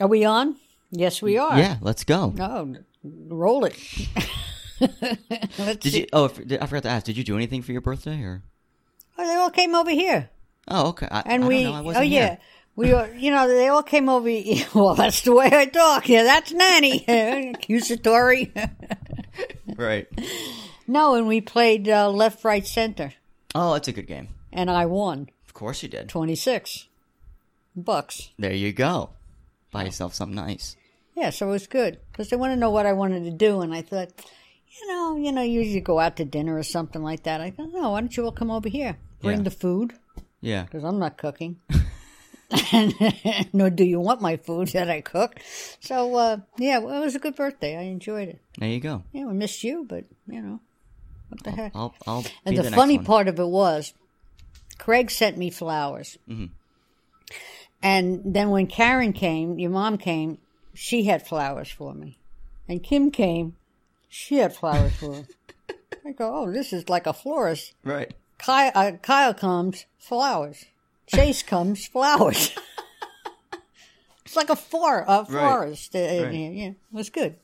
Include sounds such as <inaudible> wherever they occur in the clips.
Are we on? Yes, we are. Yeah, let's go. Oh, roll it. <laughs> Did you? Oh, I forgot to ask. Did you do anything for your birthday or? Oh, they all came over here, Oh, okay. I, and I we. Know. Oh yeah, here. we. Were, <laughs> you know, they all came over. <laughs> Well, that's the way I talk. Yeah, that's Nanny. Accusatory. Right. no, and we played uh, left, right, center, Oh, that's a good game. and I won Of course you did. twenty six bucks. There you go. Buy yourself something nice. Yeah, so it was good because they want to know what I wanted to do, and I thought, you know, you know, usually go out to dinner or something like that. I thought, no, why don't you all come over here, bring Yeah. the food Yeah. because I'm not cooking, and <laughs> nor do you want my food that I cook. So uh, yeah, well, it was a good birthday. I enjoyed it. There you go. Yeah, we missed you, but you know, what the heck. I'll. I'll. And the, the, funny one. part of it was, Craig sent me flowers. Mm-hmm. And then when Karen came, your mom came, she had flowers for me. And Kim came, she had flowers for her. I go, oh, this is like a florist. Right. Kyle, uh, Kyle comes, flowers. Chase comes, flowers. <laughs> it's like a for, a forest. Uh, Right. Yeah, it was good.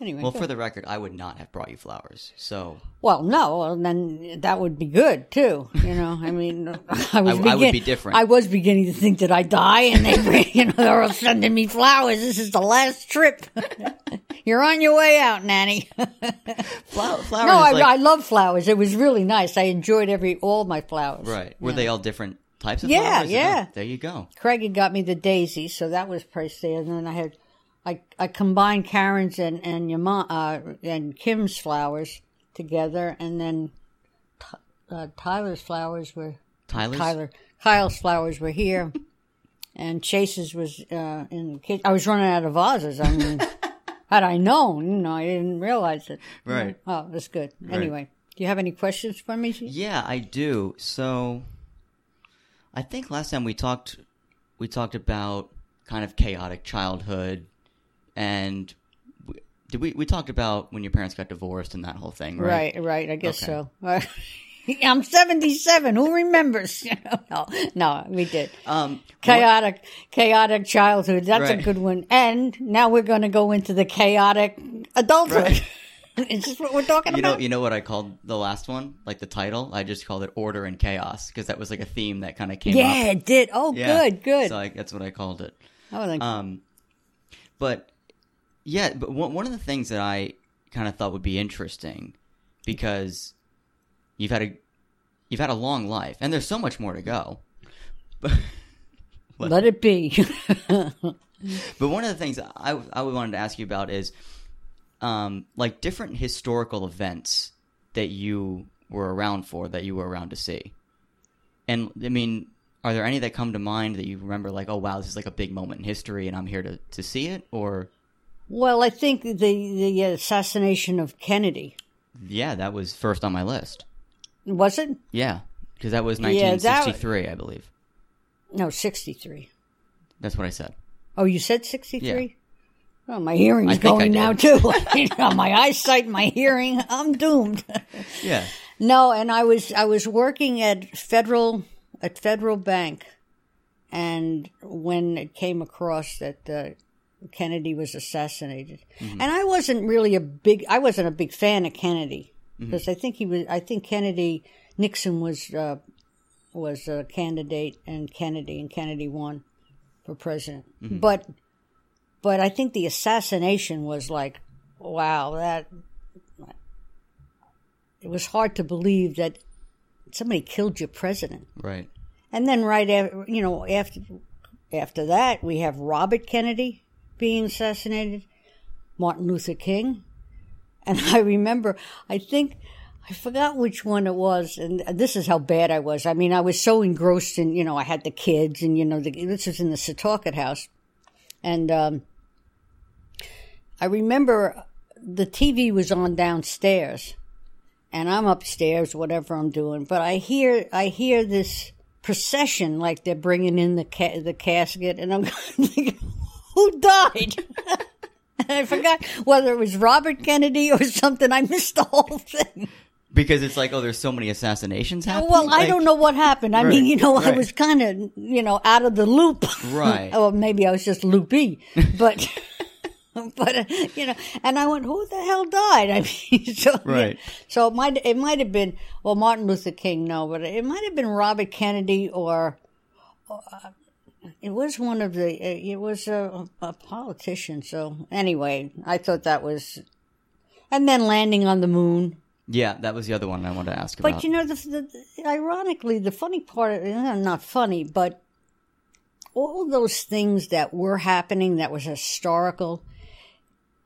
Anyway, Well, good. for the record, I would not have brought you flowers. So Well, no, then that would be good too. You know, I mean, <laughs> I was. I- I would be different. I was beginning to think that I die, and they, bring, <laughs> you know, they're all sending me flowers. This is the last trip. <laughs> You're on your way out, Nanny. flower, flowers. no, I, like, I love flowers. It was really nice. I enjoyed every all my flowers. right. Were they all different types of Yeah, flowers? yeah. There you go. Craig had got me the daisy, so that was pricey. And then I had, I I combined Karen's and and your mom uh, and Kim's flowers together, and then uh, Tyler's flowers were Tyler's. Tyler Kyle's flowers were here, <laughs> and Chase's was uh, in the kitchen. I was running out of vases. I mean, <laughs> had I known, you know, I didn't realize it. Right. Oh, that's good. Anyway, do you have any questions for me? Yeah, I do. So, I think last time we talked, we talked about kind of chaotic childhood, and we, did we we talked about when your parents got divorced and that whole thing, right? Right, right. I guess Okay. so. <laughs> I'm 77. Who remembers? <laughs> No, no, we did. Um, Chaotic, chaotic childhood. That's a good one. And now we're going to go into the chaotic adulthood. Right. <laughs> Is this what we're talking You know, about? you know what I called the last one, like the title. I just called it "Order and Chaos" because that was like a theme that kind of came yeah, up. it did. Oh, Yeah. good, good. So I, that's what I called it. oh, Um, but yeah, but one of the things that I kind of thought would be interesting because you've had a you've had a long life and there's so much more to go. But <laughs> let it be. <laughs> but one of the things I I wanted to ask you about is um like different historical events that you were around for that you were around to see. And I mean, are there any that come to mind that you remember like, oh wow, this is like a big moment in history and I'm here to to see it or well, I think the the assassination of Kennedy Yeah, that was first on my list. was it? Yeah, because that was Yeah, that- 1963, I believe. No, 63. That's what I said. Oh, you said 63? Yeah. Oh, my hearing's I going now too. <laughs> My eyesight, my hearing, I'm doomed. Yeah. no, and I was I was working at Federal at Federal Bank, and when it came across that uh, Kennedy was assassinated, Mm-hmm. and I wasn't really a big I wasn't a big fan of Kennedy Mm-hmm. because I think he was I think Kennedy Nixon was uh, was a candidate and Kennedy and Kennedy won for president, Mm-hmm. but but I think the assassination was like wow that it was hard to believe that somebody killed your president. Right. And then right after, you know, after after that, we have Robert Kennedy being assassinated, Martin Luther King, and <laughs> I remember, I think. I forgot which one it was, and this is how bad I was. I mean, I was so engrossed in, you know, I had the kids, and you know, the, this was in the Setauket house, and um, I remember the TV was on downstairs, and I'm upstairs, whatever I'm doing. But I hear I hear this procession, like they're bringing in the ca- the casket, and I'm <laughs> thinking, who died? <laughs> I forgot whether it was Robert Kennedy or something. I missed the whole thing. because it's like, oh, there's so many assassinations happening. Well, I don't know what happened. I Right, mean, you know, I was kind of, you know, out of the loop. Right. <laughs> or maybe I was just loopy, but, <laughs> but uh, you know, and I went, who the hell died? I mean, so Right. So it might it might have been well Martin Luther King, no, but it might have been Robert Kennedy or. uh, It was one of the. It was a, a politician. So anyway, I thought that was, and then landing on the moon. Yeah, that was the other one I wanted to ask about. But you know, the, the, ironically, the funny part, eh, not funny, but all those things that were happening that was historical,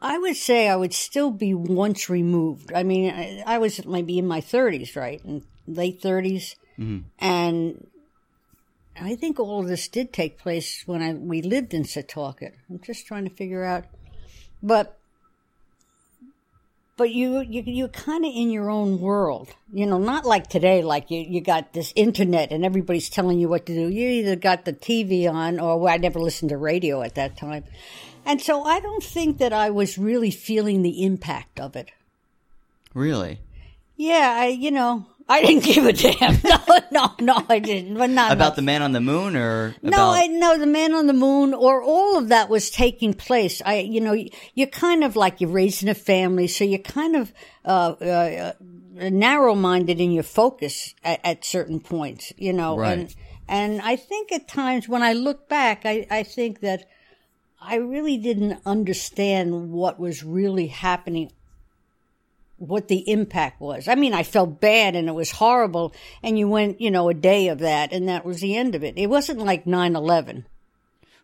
I would say I would still be once removed. I mean, I, I was maybe in my 30s, right? In late 30s. And I think all of this did take place when I we lived in Setauket. I'm just trying to figure out. But but you you you're kind of in your own world, you know. Not like today, like you you got this internet and everybody's telling you what to do. You either got the TV on, or well, I never listened to radio at that time, and so I don't think that I was really feeling the impact of it. really? Yeah, I you know I didn't give a damn. <laughs> No, no, no, I didn't. But not About the man on the moon or no, about I know the man on the moon or all of that was taking place. I, you know, you're kind of like you're raising a family, so you're kind of uh, uh, narrow-minded in your focus at, at certain points, you know. Right. And and I think at times when I look back, I, I think that I really didn't understand what was really happening what the impact was. I mean, I felt bad and it was horrible. And you went, you know, a day of that and that was the end of it. It wasn't like 9 11.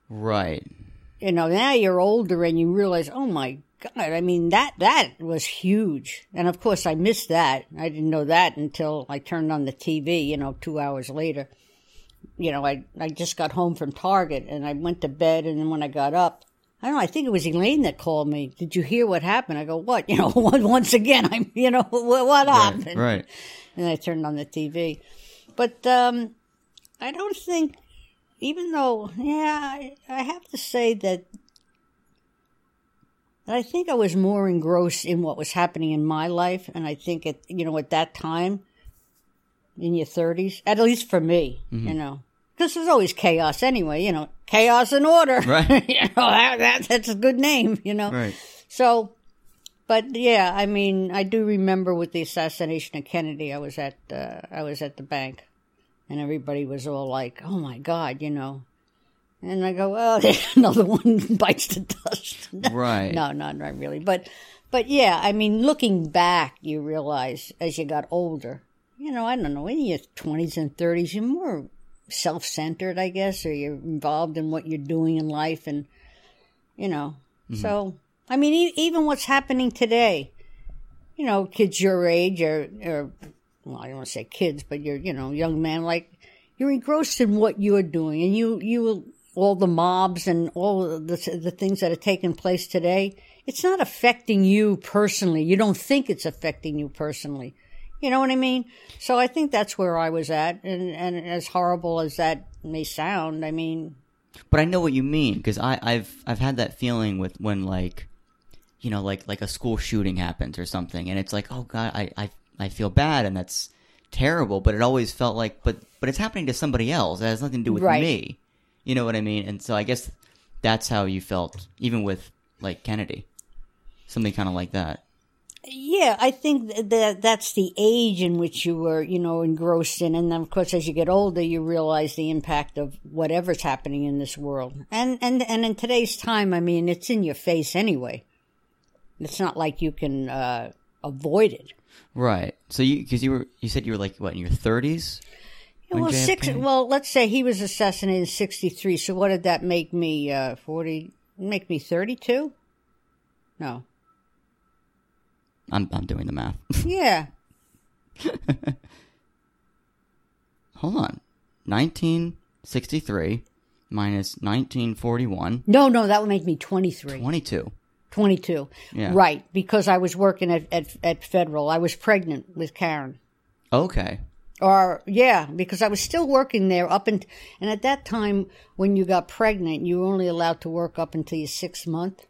right. You know, now you're older and you realize, oh my God, I mean, that, that was huge. And of course, I missed that. I didn't know that until I turned on the TV, you know, two hours later. You know, I, I just got home from Target and I went to bed. And then when I got up, I don't know, I think it was Elaine that called me. Did you hear what happened? I go, what? <laughs> You know, once again, I'm, <laughs> you know, what, what happened? Right. Right. <laughs> and I turned on the TV. But um, I don't think, even though, yeah, I, I have to say that, that I think I was more engrossed in what was happening in my life, and I think at you know at that time, in your thirties, at least for me, you know, because there's always chaos anyway. You know, chaos and order. <laughs> Right. you know that, that that's a good name. You know. Right. So, but yeah, I mean, I do remember with the assassination of Kennedy, I was at uh, I was at the bank, and everybody was all like, "Oh my God," you know. And I go, "Oh, <laughs> there's another one <laughs> bites the dust." Right. no, no, not really. But, but yeah, I mean, looking back, you realize as you got older, you know, I don't know, in your twenties and thirties, you're more self-centered, I guess, or you're involved in what you're doing in life, and you know, mm-hmm. so I mean, e- even what's happening today, you know, kids your age or, or well, I don't want to say kids, but you're, you know, young man, like you're engrossed in what you're doing, and you, you, all the mobs and all the the things that are taking place today. It's not affecting you personally. You don't think it's affecting you personally. You know what I mean? So I think that's where I was at, and and as horrible as that may sound, I mean, But I know what you mean because I I've I've had that feeling with when like, you know, like like a school shooting happens or something, and it's like, oh god, I I I feel bad, and that's terrible. But it always felt like, but but it's happening to somebody else. It has nothing to do with Right. me. You know what I mean? And so I guess that's how you felt, even with like Kennedy, something kind of like that. Yeah, I think that that's the age in which you were, you know, engrossed in, and then of course, as you get older, you realize the impact of whatever's happening in this world. And and and in today's time, I mean, it's in your face anyway. It's not like you can uh, avoid it. Right. So you because you were you said you were like what in your thirties? When well, six. Well, let's say he was assassinated in '63. So what did that make me? Uh, Forty? Make me thirty-two? No. I'm I'm doing the math. <laughs> Yeah. <laughs> Hold on. 1963 minus 1941, No, no, that would make me twenty-three. 22. 22. Yeah. Right, because I was working at, at, at Federal. I was pregnant with Karen. Okay. Or, yeah, because I was still working there up and, and at that time, when you got pregnant, you were only allowed to work up until your sixth month.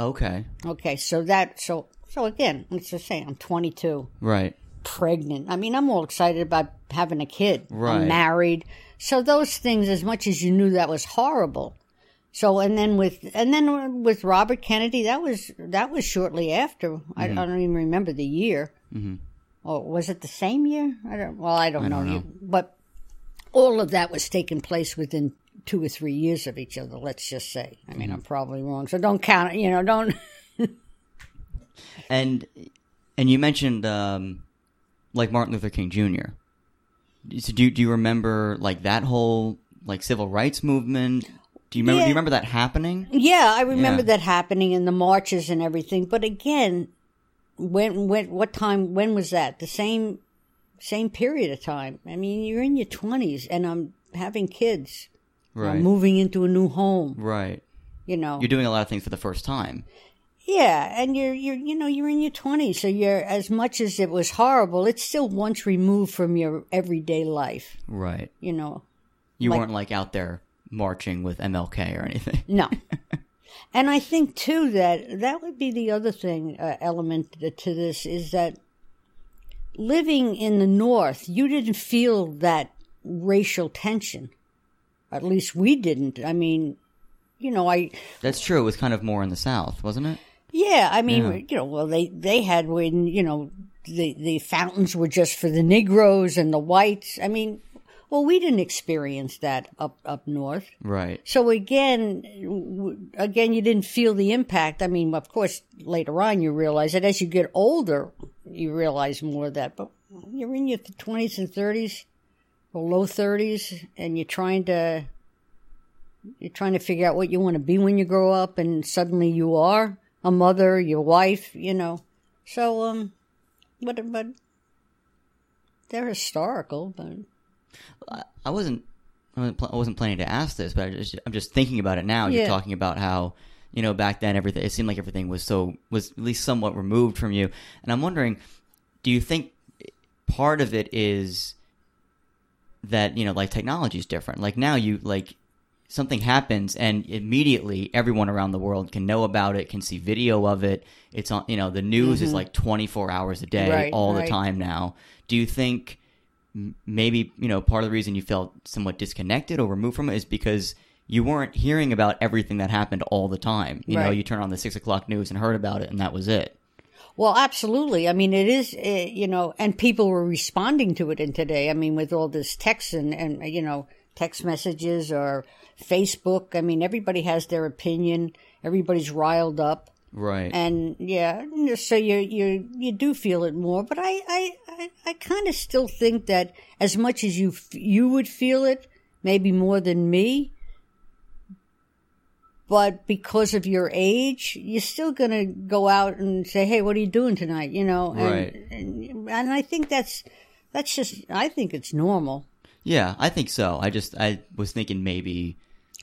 Okay. Okay, so that, so, so again, let's just say I'm 22. Right. pregnant. I mean, I'm all excited about having a kid. Right. I'm married. So those things, as much as you knew that was horrible. So and then with and then with Robert Kennedy, that was that was shortly after. I, I don't even remember the year. Mm-hmm. Or was it the same year? I don't. Well, I don't, know. know. You- But all of that was taking place within two or three years of each other. Let's just say. I mean, I'm probably wrong, so don't count. it. You know, don't. And and you mentioned um, like Martin Luther King Jr. So do do you remember like that whole like civil rights movement? Do you remember? Do you remember that happening? Yeah, I remember Yeah. that happening in the marches and everything. But again, when when what time? When was that? The same same period of time. I mean, you're in your twenties, and I'm having kids. I'm moving into a new home. Right. You know. You're doing a lot of things for the first time. Yeah, and you're you're you know you're in your twenties, so you're as much as it was horrible, it's still once removed from your everyday life. Right. You know. You Like- weren't like out there marching with MLK or anything. No. <laughs> and I think too that that would be the other thing uh, element to to this is that living in the North, you didn't feel that racial tension. At least we didn't. I mean, you know, I That's true. It was kind of more in the South, wasn't it? Yeah, I mean, Yeah. you know, well they they had when you know the the fountains were just for the Negroes and the whites. I mean, well, we didn't experience that up up north. Right. So again, again, you didn't feel the impact. I mean, of course, later on you realize that as you get older, you realize more of that. But you're in your twenties and thirties, or low thirties, and you're trying to you're trying to figure out what you want to be when you grow up, and suddenly you are a mother, your wife, you know. So, um, but but they're historical, but I wasn't. I wasn't pl- I wasn't planning to ask this, but I just, I'm just thinking about it now. You're talking about how you know back then everything. It seemed like everything was so was at least somewhat removed from you, and I'm wondering, do you think part of it is that you know like technology is different? Like now you like something happens and immediately everyone around the world can know about it, can see video of it. It's on. You know the news is like 24 hours a day, Mm-hmm. Right, all the time now. Do you think? maybe you know part of the reason you felt somewhat disconnected or removed from it is because you weren't hearing about everything that happened all the time. You know, you turn on the six o'clock news and heard about it, and that was it. Well, absolutely. I mean, it is, uh, you know, and people were responding to it in today. I mean, with all this text and, and, you know, text messages or Facebook. I mean, everybody has their opinion. Everybody's riled up. Right. And yeah, so you, you, you do feel it more, but I, I, I, I kind of still think that as much as you, you would feel it, maybe more than me, but because of your age, you're still going to go out and say, "Hey, what are you doing tonight?" You know, and, Right. And, and I think that's that's just I think it's normal. Yeah, I think so. I just I was thinking maybe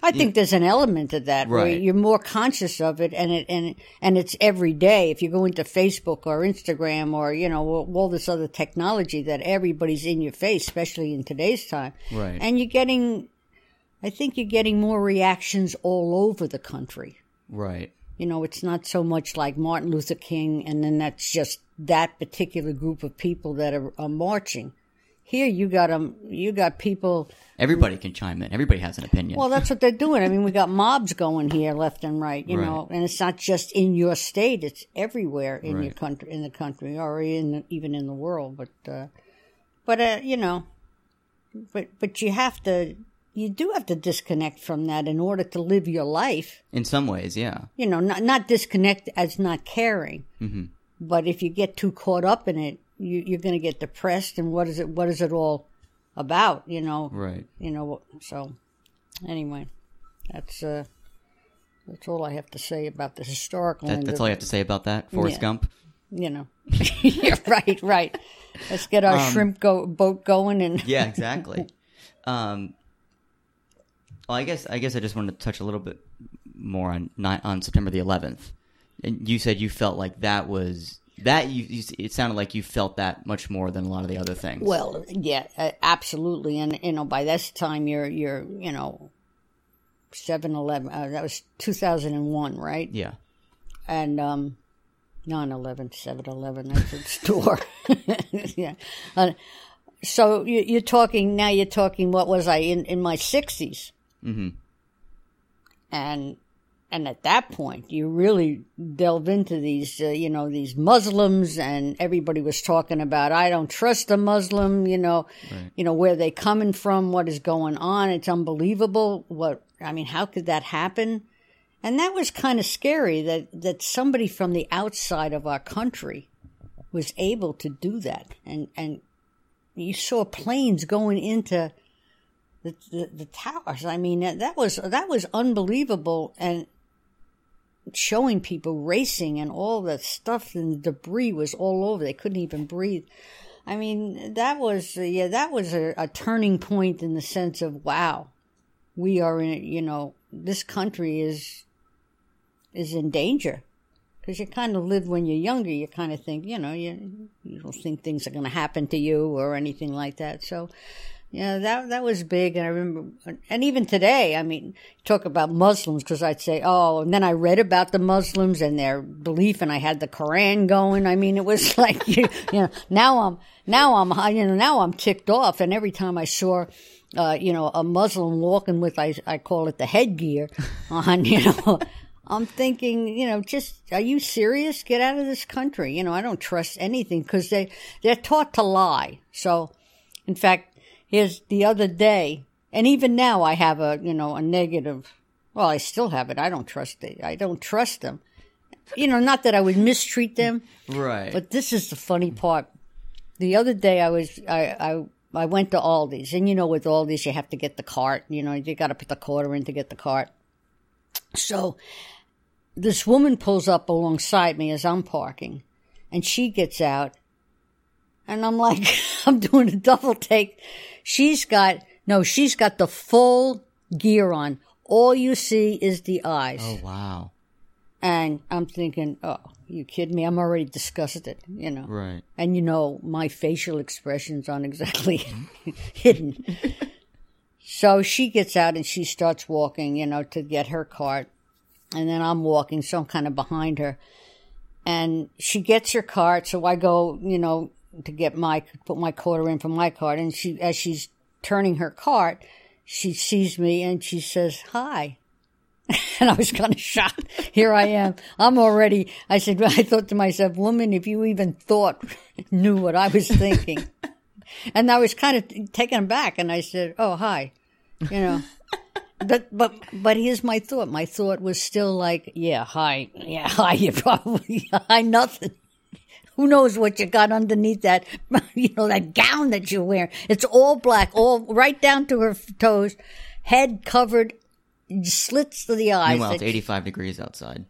I think there's an element of that where Right. you're more conscious of it, and it and and it's every day. If you go into Facebook or Instagram or you know all all this other technology that everybody's in your face, especially in today's time, Right. And you're getting, I think you're getting more reactions all over the country. right. You know, it's not so much like Martin Luther King, and then that's just that particular group of people that are, are marching. Here, you got um, you got people. Everybody can chime in. Everybody has an opinion. Well, that's what they're doing. I mean, we got mobs going here left and right. You Right. know, and it's not just in your state; it's everywhere in your country, in the country, or in the, even in the world. But, uh, but uh, you know, but but you have to, you do have to disconnect from that in order to live your life. In some ways, yeah. you know, not not disconnect as not caring, mm-hmm. but if you get too caught up in it, you, you're going to get depressed. And what is it? What is it all about? You know, Right. you know. So, anyway, that's uh, that's all I have to say about the historical. That, that's all you it, have to say about that, Forrest Yeah. Gump. You know, <laughs> yeah, right, right. Let's get our shrimp go, boat going and Um, Yeah, <laughs> exactly. um, well, I guess I guess I just wanted to touch a little bit more on ni- on September the 11th. And you said you felt like that was that you, you. It sounded like you felt that much more than a lot of the other things. Well, yeah, absolutely, and you know, by this time you're you're you know, seven eleven. Uh, that was two thousand and one, right? yeah, And um, 9-11, 7-Eleven, that's a store. <laughs> yeah. Uh, so you, you're talking, now you're talking, what was I, in, in my 60s? Mm-hmm. And and at that point you really delve into these uh, you know these muslims and everybody was talking about i don't trust a muslim you know Right. you know where they coming from what is going on it's unbelievable what i mean how could that happen and that was kind of scary that that somebody from the outside of our country was able to do that and and you saw planes going into the, the, the towers. I mean, that, that was that was unbelievable, and showing people racing and all that stuff and debris was all over. They couldn't even breathe. I mean, that was yeah, that was a, a turning point in the sense of wow, we are in you know this country is is in danger because you kind of live when you're younger. You kind of think you know you you don't think things are going to happen to you or anything like that. So yeah, that that was big, and I remember, and even today, I mean, talk about Muslims because I'd say, oh, and then I read about the Muslims and their belief, and I had the Quran going. I mean, it was <laughs> like, you, you know, now I'm now I'm you know now I'm ticked off, and every time I saw. Uh, you know, a Muslim walking with, I, I call it the headgear <laughs> on, you know, I'm thinking, you know, just, are you serious? Get out of this country. You know, I don't trust anything because they, they're taught to lie. So, in fact, Here's the other day, and even now I have a, you know, a negative. Well, I still have it. I don't trust it. I don't trust them. You know, not that I would mistreat them, Right. but this is the funny part. The other day I was, I, I, I went to Aldi's, and you know, with Aldi's you have to get the cart. You know, you got to put the quarter in to get the cart. So, this woman pulls up alongside me as I'm parking, and she gets out, and I'm like, <laughs> I'm doing a double take. She's got, no, she's got the full gear on. All you see is the eyes. oh wow. And I'm thinking, oh, you kidding me? I'm already disgusted, you know. Right. And you know, my facial expressions aren't exactly <laughs> hidden. So she gets out and she starts walking, you know, to get her cart. And then I'm walking, so I'm kind of behind her. And she gets her cart, so I go, you know, to get my, put my quarter in for my cart. And she, as she's turning her cart, she sees me and she says, hi. <laughs> And I was kind of shocked. Here I am. I'm already, I said, <laughs> I thought to myself, woman, if you even thought, <laughs> knew what I was thinking. And I was kind of taken aback and I said, oh, hi, you know. But, but, but here's my thought. My thought was still like, yeah, hi, yeah, hi, you probably, hi, nothing. Who knows what you got underneath that, <laughs> you know, that gown that you're wearing. It's all black, all right down to her toes, head covered, slits to the eyes. Meanwhile, it's 85 degrees outside.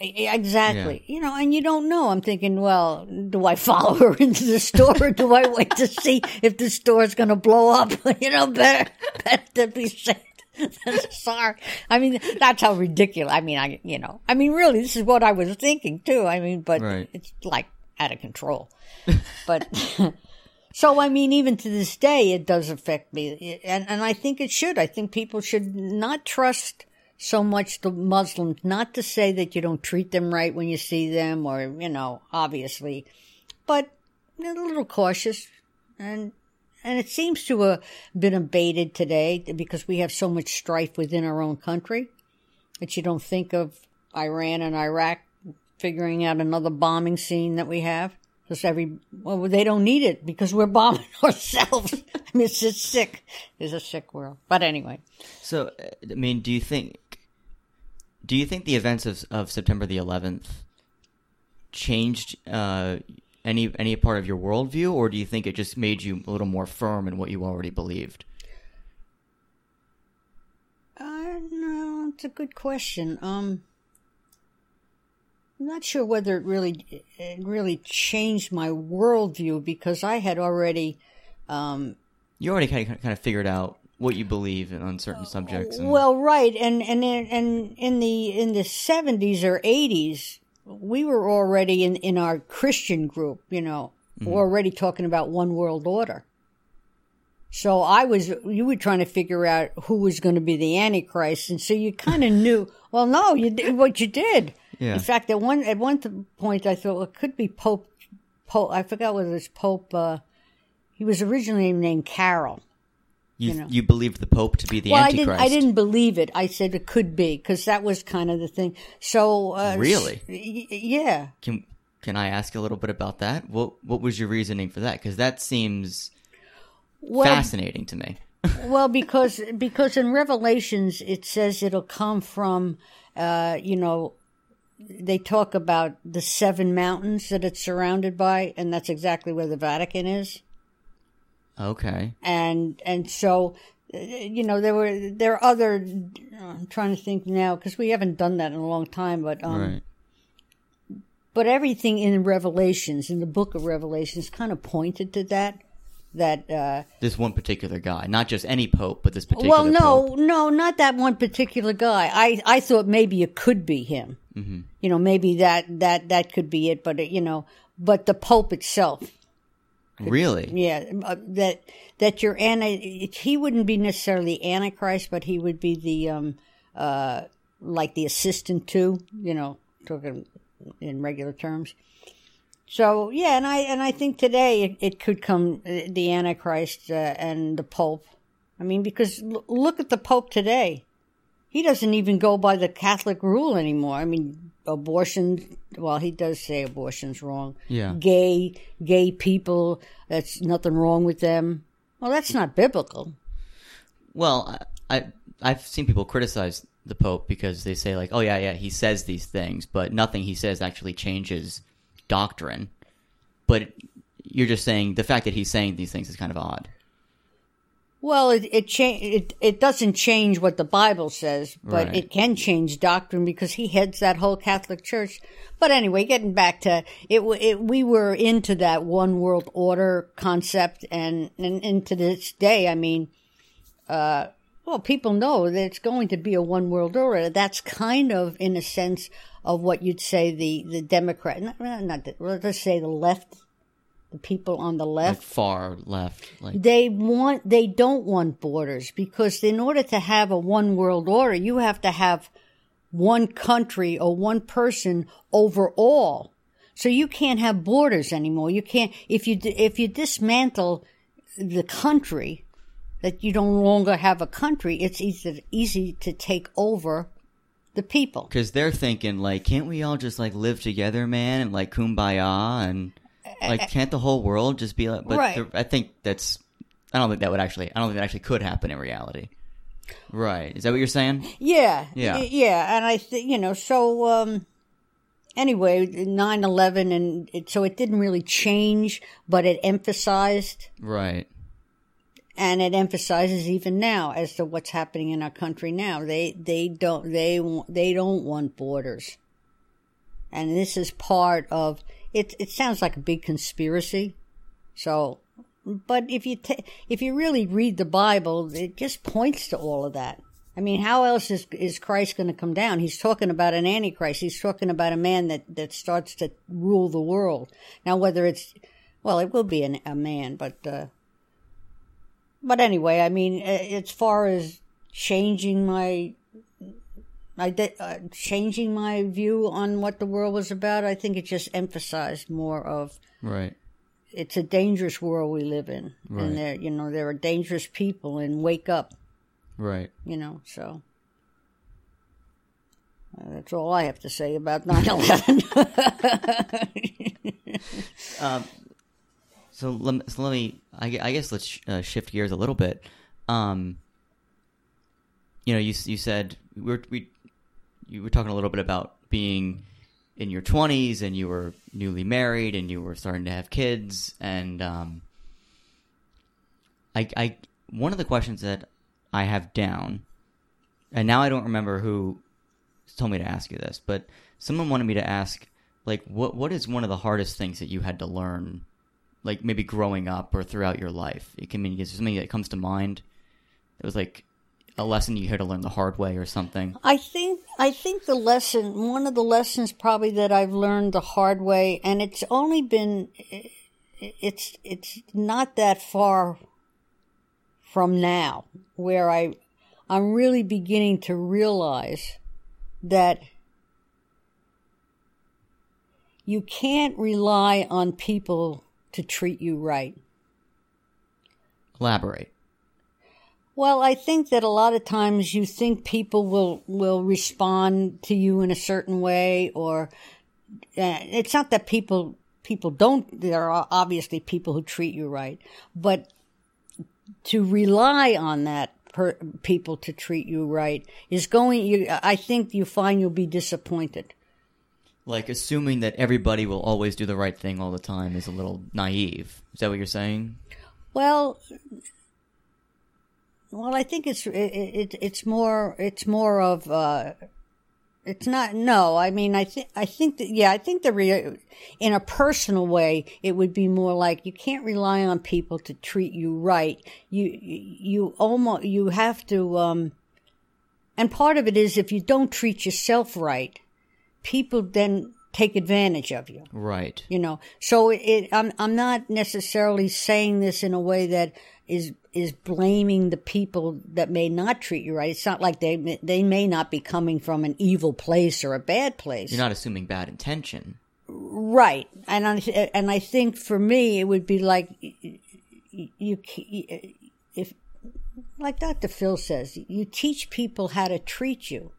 Exactly. You know, and you don't know. I'm thinking, well, do I follow her <laughs> into the store or do I wait to see if the store's going to blow up? <laughs> you know, better, better to be safe than sorry. I mean, that's how ridiculous. I mean, I, you know, I mean, really, this is what I was thinking too. I mean, but Right. it's like out of control. <laughs> but, <laughs> so I mean, even to this day, it does affect me. And, and I think it should. I think people should not trust so much the Muslims, not to say that you don't treat them right when you see them or, you know, obviously, but a little cautious. And, and it seems to have been abated today because we have so much strife within our own country that you don't think of Iran and Iraq figuring out another bombing scene that we have. Because every, well, they don't need it because we're bombing <laughs> ourselves. I mean, it's just sick. It's a sick world. But anyway. So, I mean, do you think do you think the events of of September the 11th changed uh, any any part of your worldview, or do you think it just made you a little more firm in what you already believed? Uh, no, it's a good question. Um, I'm not sure whether it really, it really changed my worldview because I had already, um, You already kind of kind of figured out what you believe on certain subjects. And, well, right, and and in- and in the in the seventies or eighties, we were already in in our Christian group, you know, already talking about one world order. So I was, you were trying to figure out who was going to be the Antichrist, and so you kind of <laughs> knew. Well, no, you did what you did. Yeah. In fact, at one at one point, I thought well, it could be Pope. Pope. I forgot whether it's Pope. Uh, he was originally named Karol. You know. you believed the Pope to be the Well, I Antichrist. didn't. I didn't believe it. I said it could be because that was kind of the thing. So uh, Really? yeah. Can can I ask a little bit about that? What what was your reasoning for that? Because that seems Well, fascinating to me. <laughs> well, because because in Revelations it says it'll come from, uh, you know, they talk about the seven mountains that it's surrounded by, and that's exactly where the Vatican is. Okay. and and so you know there were there are other i'm trying to think now because we haven't done that in a long time but um right. but everything in revelations in the book of revelations kind of pointed to that that uh This one particular guy, not just any Pope, but this particular. well no Pope. no not that one particular guy i i thought maybe it could be him Mm-hmm. you know maybe that that that could be it but it, you know but the pope itself Really? Yeah, uh, that that your anti he wouldn't be necessarily antichrist, but he would be the um uh like the assistant to you know talking in regular terms. So yeah, and I and I think today it, it could come the antichrist uh, and the pope. I mean, because l- look at the pope today. He doesn't even go by the Catholic rule anymore. I mean, abortion. Well, he does say abortion's wrong Yeah. gay gay people that's nothing wrong with them well that's not biblical Well, I, I I've seen people criticize the Pope because they say like, oh yeah, yeah, he says these things, but nothing he says actually changes doctrine. But you're just saying the fact that he's saying these things is kind of odd. Well it it, cha- it it doesn't change what the bible says but Right. it can change doctrine because he heads that whole catholic church but anyway getting back to it, it we were into that one world order concept and and, and to this day i mean uh well, people know that it's going to be a one world order. That's kind of, in a sense, of what you'd say the the Democrat, not, not the, let's say the left, the people on the Like left. far left, like They want, they don't want borders because in order to have a one world order, you have to have one country or one person over all. So you can't have borders anymore. You can't if you if you dismantle the country, that you no longer have a country. It's easy easy to take over the people. because they're thinking like, can't we all just like live together, man, and like kumbaya, and like can't the whole world just be like? But Right. the- I think that's. I don't think that would actually. I don't think that actually could happen in reality. Right? Is that what you're saying? Yeah, Yeah. yeah, and I think you know so. um Anyway, 9-11 and it, so it didn't really change, but it emphasized Right. and it emphasizes even now as to what's happening in our country now. They they don't they they don't want borders, and this is part of it. It sounds like a big conspiracy. So, but if you ta if you really read the Bible, it just points to all of that. I mean, how else is is Christ going to come down? He's talking about an antichrist. He's talking about a man that that starts to rule the world. Now, whether it's well, it will be an, a man, but. Uh, but anyway, I mean, uh, as far as changing my, I did, uh, changing my view on what the world was about, I think it just emphasized more of Right. it's a dangerous world we live in, Right. and there, you know, there are dangerous people, and wake up, Right. you know. So uh, that's all I have to say about 9/11. <laughs> Um, so let, me- so let me. I, I guess let's sh- uh, shift gears a little bit. Um, you know, you you said we were, we you were talking a little bit about being in your twenties and you were newly married and you were starting to have kids. And um, I I one of the questions that I have down, and now I don't remember who told me to ask you this, but someone wanted me to ask like what what is one of the hardest things that you had to learn like maybe growing up or throughout your life? It can mean is there something that comes to mind it was like a lesson you had to learn the hard way or something I think I think the lesson one of the lessons probably that I've learned the hard way and it's only been it's it's not that far from now where I I'm really beginning to realize that you can't rely on people to treat you right. Elaborate. Well, I think that a lot of times you think people will will respond to you in a certain way, or uh, it's not that people people don't. There are obviously people who treat you right, but to rely on that per, people to treat you right is going. You, I think you find you'll be disappointed. Like assuming that everybody will always do the right thing all the time is a little naive. Is that what you're saying? Well, well, I think it's it, it it's more it's more of uh, it's not no. I mean, I think I think that yeah, I think the re- in a personal way, it would be more like you can't rely on people to treat you right. You you almost you have to. Um, and part of it is if you don't treat yourself right, people then take advantage of you. Right. You know, so it, I'm I'm not necessarily saying this in a way that is is blaming the people that may not treat you right. It's not like they they may not be coming from an evil place or a bad place. You're not assuming bad intention. Right. And I, and I think for me it would be like you if like Dr. Phil says, you teach people how to treat you.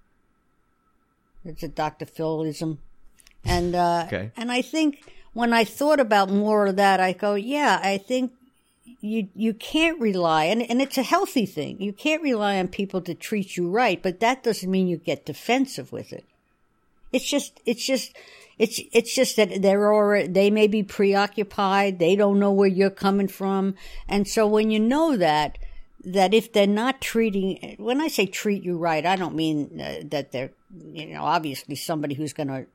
It's a Dr. Philism. And uh <laughs> okay. and I think when I thought about more of that, I go, yeah, I think you you can't rely and, and it's a healthy thing. You can't rely on people to treat you right, but that doesn't mean you get defensive with it. It's just it's just it's it's just that they're already they may be preoccupied, they don't know where you're coming from. And so when you know that that if they're not treating when I say treat you right, I don't mean uh, that they're you know obviously somebody who's going to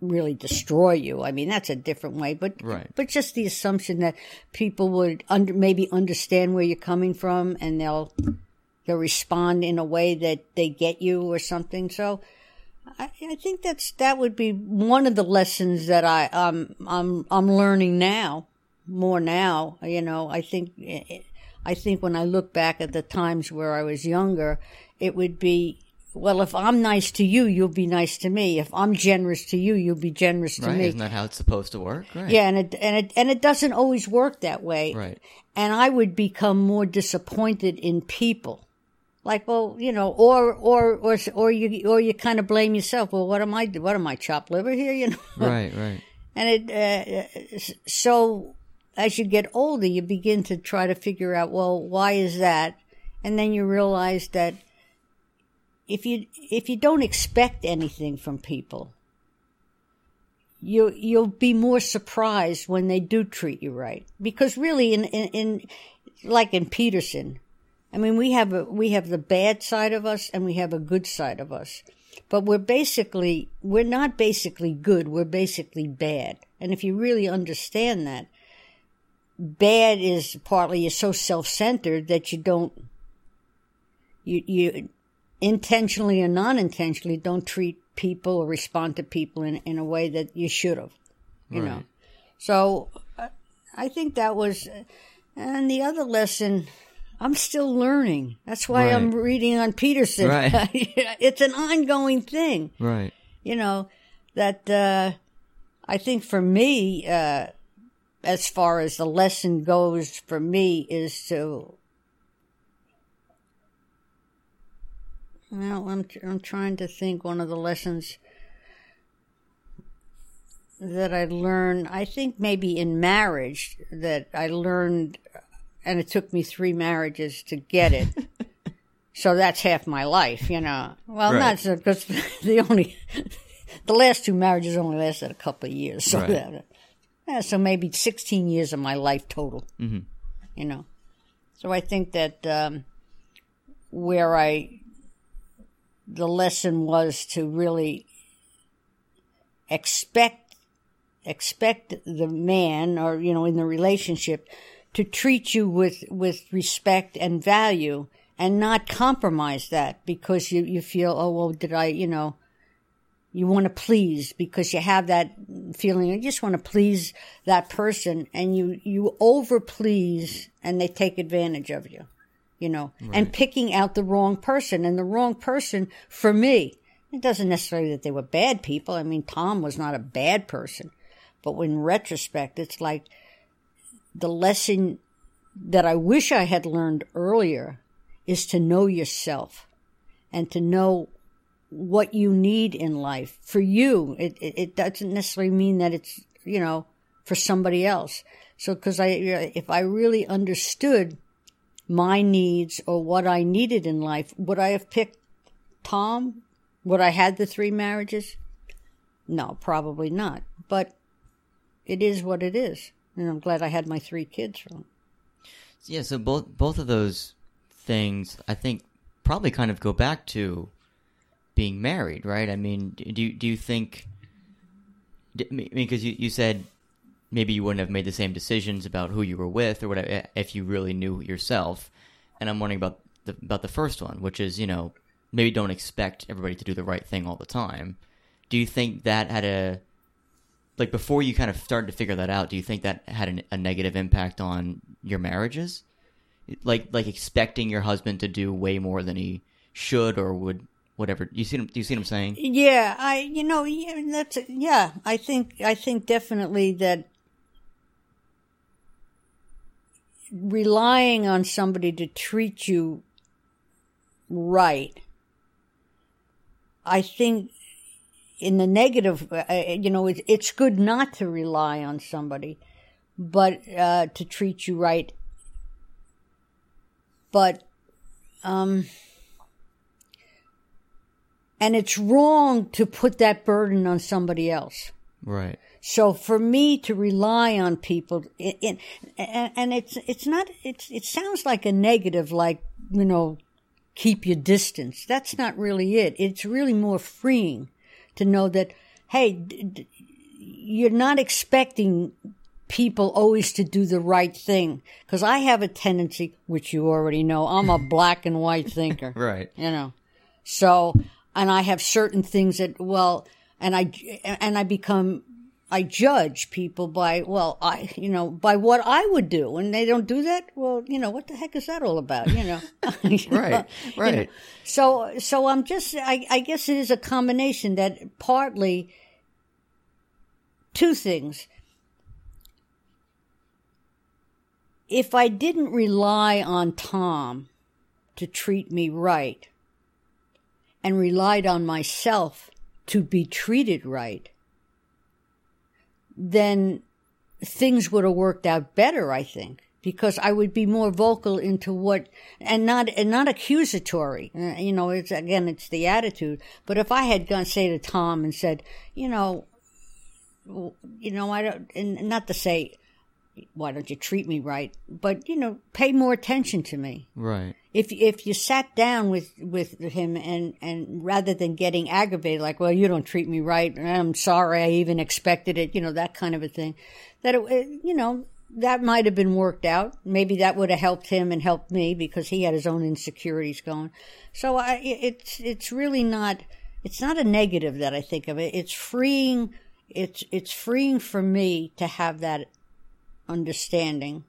really destroy you. I mean, that's a different way, but right. but just the assumption that people would under, maybe understand where you're coming from and they'll they'll respond in a way that they get you or something. So I, I think that's that would be one of the lessons that I um I'm I'm learning now more now. You know, I think I think when I look back at the times where I was younger, it would be well, if I'm nice to you, you'll be nice to me. If I'm generous to you, you'll be generous to right. me. Isn't that how it's supposed to work? Right. Yeah, and it and it and it doesn't always work that way. Right. And I would become more disappointed in people. Like, well, you know, or or or or you or you kind of blame yourself. Well, what am I? What am I? Chopped liver here? You know. <laughs> Right. Right. And it uh, so as you get older, you begin to try to figure out, well, why is that? And then you realize that if you if you don't expect anything from people, you you'll be more surprised when they do treat you right. Because really, in in, in like in Peterson, I mean, we have a we have the bad side of us and we have a good side of us. But we're basically we're not basically good. We're basically bad. And if you really understand that, bad is partly you're so self-centered that you don't you you intentionally or non-intentionally don't treat people or respond to people in, in a way that you should have you Right. know so uh, i think that was and the other lesson i'm still learning that's why i'm reading on peterson Right. <laughs> it's an ongoing thing Right. you know that uh i think for me uh as far as the lesson goes for me is to well i'm i'm trying to think one of the lessons that i learned i think maybe in marriage that i learned and it took me 3 marriages to get it <laughs> so that's half my life you know well Right. not so because <laughs> the only the last two marriages only lasted a couple of years so Right. that yeah, so maybe 16 years of my life total Mhm. you know so i think that um where i the lesson was to really expect expect the man or you know in the relationship to treat you with with respect and value and not compromise that because you you feel oh well did i you know you want to please because you have that feeling you just want to please that person and you you over please and they take advantage of you you know and picking out the wrong person and the wrong person for me it doesn't necessarily that they were bad people i mean tom was not a bad person But in retrospect, it's like the lesson that I wish I had learned earlier is to know yourself and to know what you need in life for you. It, it, it doesn't necessarily mean that it's, you know, for somebody else. So, cause I, if I really understood my needs or what I needed in life, would I have picked Tom? Would I had the three marriages? No, probably not. But it is what it is. And I'm glad I had my three kids from. Yeah, so both both of those things, I think, probably kind of go back to being married, right? I mean, do you, do you think? Because you you said maybe you wouldn't have made the same decisions about who you were with or whatever if you really knew yourself. And I'm wondering about the about the first one, which is you know maybe don't expect everybody to do the right thing all the time. Do you think that had a like before you kind of started to figure that out? Do you think that had an, a negative impact on your marriages? Like like expecting your husband to do way more than he should or would whatever. You see, do you see what I'm saying? Yeah, I, you know, yeah, that's, yeah, I think, I think definitely that relying on somebody to treat you right, I think in the negative, uh, uh, you know, it, it's good not to rely on somebody, but uh, to treat you right. But, um, and it's wrong to put that burden on somebody else. Right. So for me to rely on people, and, and it's it's not it's it sounds like a negative, like you know, keep your distance. That's not really it. It's really more freeing to know that hey, d- d- you're not expecting people always to do the right thing because I have a tendency, which you already know, I'm a <laughs> black and white thinker. right. You know, so and I have certain things that well, and I and I become I judge people by, well, I, you know, by what I would do. And they don't do that. Well, you know, what the heck is that all about? You know? <laughs> <laughs> right. Right. You know? So, so I'm just, I, I guess it is a combination that partly two things. If I didn't rely on Tom to treat me right and relied on myself to be treated right, then things would have worked out better, I think, because I would be more vocal into what, and not, and not accusatory. Uh, you know, it's, again, it's the attitude. But if I had gone, say to Tom and said, you know, you know, I don't, and not to say, why don't you treat me right? But, you know, pay more attention to me. Right. If if you sat down with with him and and rather than getting aggravated like well you don't treat me right. I'm sorry. I even expected it you know that kind of a thing that it, you know that might have been worked out. Maybe that would have helped him and helped me because he had his own insecurities going. So i it's it's really not it's not a negative that i think of it. It's freeing it's it's freeing for me to have that understanding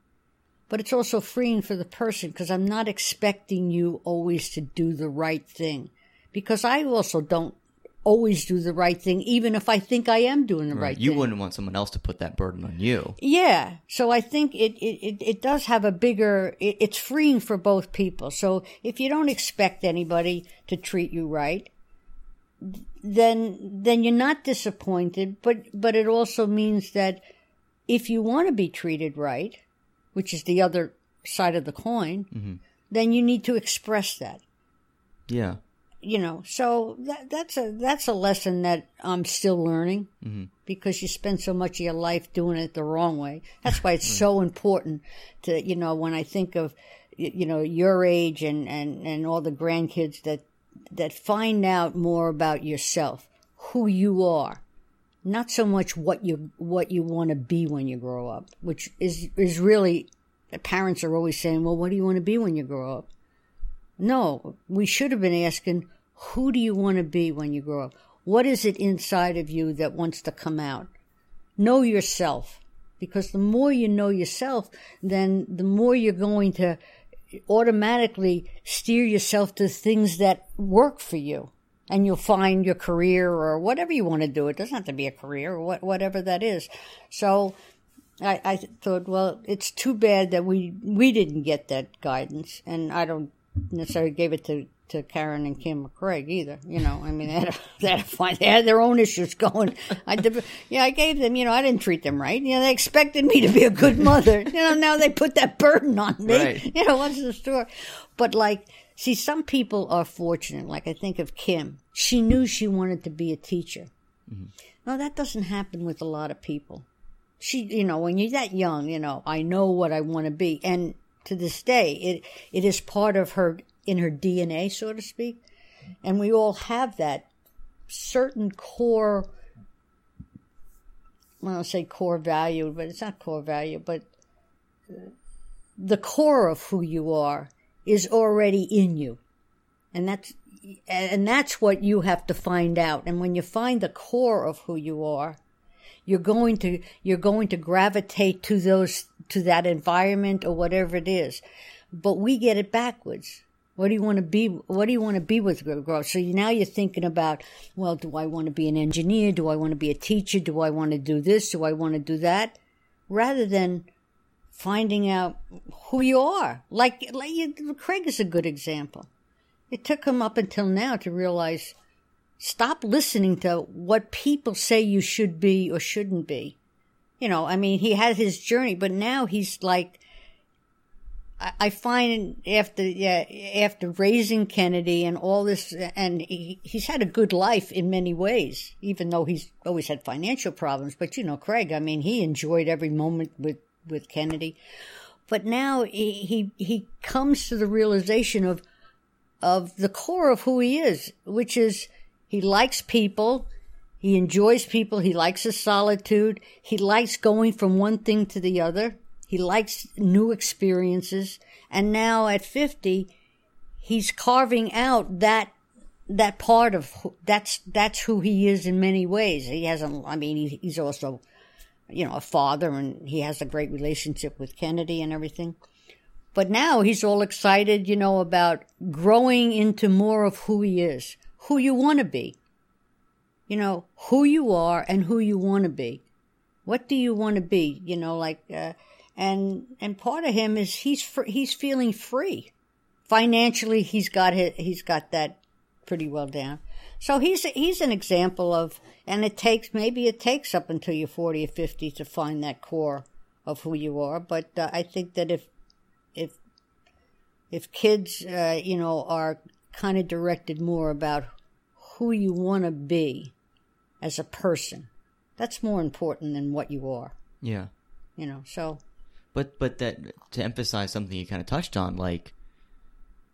but it's also freeing for the person because I'm not expecting you always to do the right thing. Because I also don't always do the right thing, even if I think I am doing the right, right you thing. wouldn't want someone else to put that burden on you. Yeah. So I think it, it, it, does have a bigger, it, it's freeing for both people. So if you don't expect anybody to treat you right, then, then you're not disappointed, but, but it also means that if you want to be treated right, which is the other side of the coin, mm-hmm. then you need to express that. Yeah. You know, so that, that's a that's a lesson that I'm still learning mm-hmm. because you spend so much of your life doing it the wrong way. That's why it's <laughs> so important to you know when I think of you know your age and and and all the grandkids that that find out more about yourself, who you are, not so much what you what you want to be when you grow up, which is is really the parents are always saying, "Well, what do you want to be when you grow up?" No, we should have been asking, "Who do you want to be when you grow up? What is it inside of you that wants to come out?" Know yourself, because the more you know yourself, then the more you're going to automatically steer yourself to things that work for you and you'll find your career or whatever you want to do. It doesn't have to be a career or what, whatever that is. So I, I thought, well, it's too bad that we we didn't get that guidance, and I don't necessarily gave it to to Karen and Kim or Craig either. You know, I mean, they had, <laughs> they had they had their own issues going. I did, yeah, I gave them. You know, I didn't treat them right. You know, they expected me to be a good mother. You know, now they put that burden on me. Right. You know, what's the story? But like, see, some people are fortunate. Like I think of Kim. She knew she wanted to be a teacher. Mm-hmm. No, that doesn't happen with a lot of people. She, you know, when you're that young, you know, I know what I want to be, and to this day, it it is part of her in her DNA, so to speak, and we all have that certain core. I don't say core value, but it's not core value, but the core of who you are is already in you, and that's and that's what you have to find out. And when you find the core of who you are, you're going to you're going to gravitate to those to that environment or whatever it is. But we get it backwards. What do you want to be? What do you want to be with growth? So now you're thinking about, well, do I want to be an engineer? Do I want to be a teacher? Do I want to do this? Do I want to do that? Rather than finding out who you are. Like, like you, Craig is a good example. It took him up until now to realize stop listening to what people say you should be or shouldn't be. You know, I mean, he had his journey, but now he's like, I, find after, yeah, after raising Kennedy and all this, and he, he's had a good life in many ways, even though he's always had financial problems. But you know, Craig, I mean, he enjoyed every moment with, with Kennedy. But now he, he, he comes to the realization of, of the core of who he is, which is he likes people. He enjoys people. He likes his solitude. He likes going from one thing to the other. He likes new experiences. And now at 50, he's carving out that that part of who, that's that's who he is in many ways. He hasn't. I mean, he, he's also, you know, a father, and he has a great relationship with Kennedy and everything. But now he's all excited, you know, about growing into more of who he is, who you want to be. You know, who you are and who you want to be. What do you want to be? You know, like, uh, and, and part of him is he's, fr- he's feeling free. Financially, he's got his, he's got that pretty well down. So he's, he's an example of, and it takes, maybe it takes up until you're 40 or 50 to find that core of who you are. But uh, I think that if if if kids uh, you know are kind of directed more about who you want to be as a person that's more important than what you are Yeah. you know so But but that to emphasize something you kind of touched on, like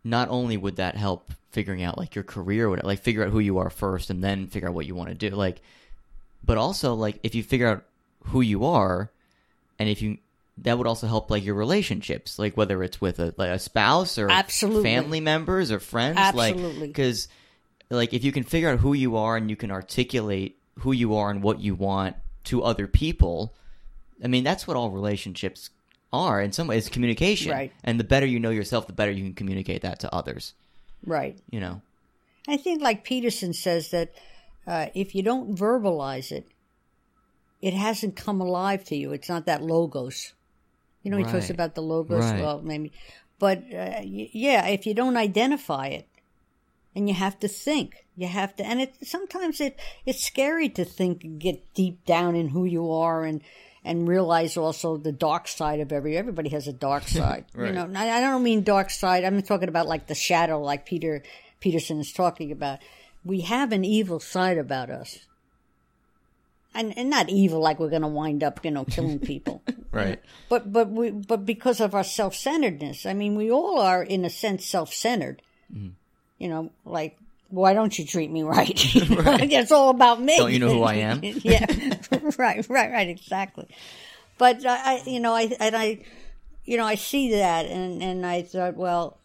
not only would that help figuring out like your career, would like figure out who you are first, and then figure out what you want to do, like, but also like if you figure out who you are, and if you that would also help like your relationships, like whether it's with a like a spouse or Absolutely. family members or friends, Absolutely. like because like if you can figure out who you are and you can articulate who you are and what you want to other people, I mean that's what all relationships are in some ways communication. Right. And the better you know yourself, the better you can communicate that to others. right You know. i think like peterson says that uh, if you don't verbalize it it hasn't come alive to you it's not that logos you know he talks about the logos Right. well maybe but uh, yeah if you don't identify it and you have to think you have to and it sometimes it it's scary to think and get deep down in who you are and and realize also the dark side of every everybody has a dark <laughs> side you know? I, I don't mean dark side i'm talking about like the shadow like peter peterson is talking about. We have an evil side about us. And, and not evil like we're going to wind up you know killing people. <laughs> Right. but but we but because of our self centeredness, I mean, we all are in a sense self centered. Mm-hmm. You know, like why don't you treat me right? <laughs> it's all about me. Don't you know who I am? <laughs> yeah, <laughs> right, right, right, exactly. But I, I you know, I and I, you know, I see that, and and I thought, well,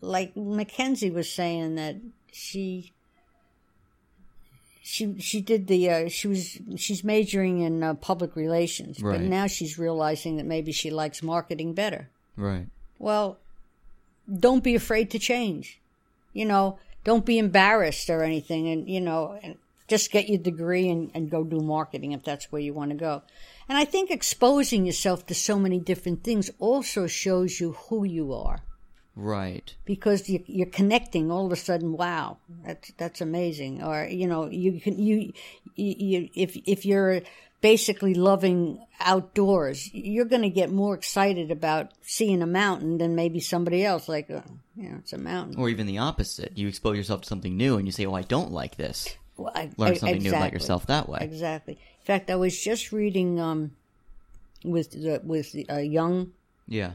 like Mackenzie was saying that she she she did the uh, she was she's majoring in uh, public relations, but now she's realizing that maybe she likes marketing better. Right. Well, don't be afraid to change. You know, don't be embarrassed or anything, and you know, and just get your degree and, and go do marketing if that's where you want to go. And I think exposing yourself to so many different things also shows you who you are Right. because you, you're connecting all of a sudden. Wow, that's that's amazing. Or you know, you can you, you, you if if you're basically loving outdoors, you're going to get more excited about seeing a mountain than maybe somebody else. Like, uh, you know, it's a mountain. Or even the opposite. You expose yourself to something new and you say, "Oh, I don't like this." Well, I- Learn I- something new about yourself that way. Exactly. In fact, I was just reading um, with the, with the, a young Yeah.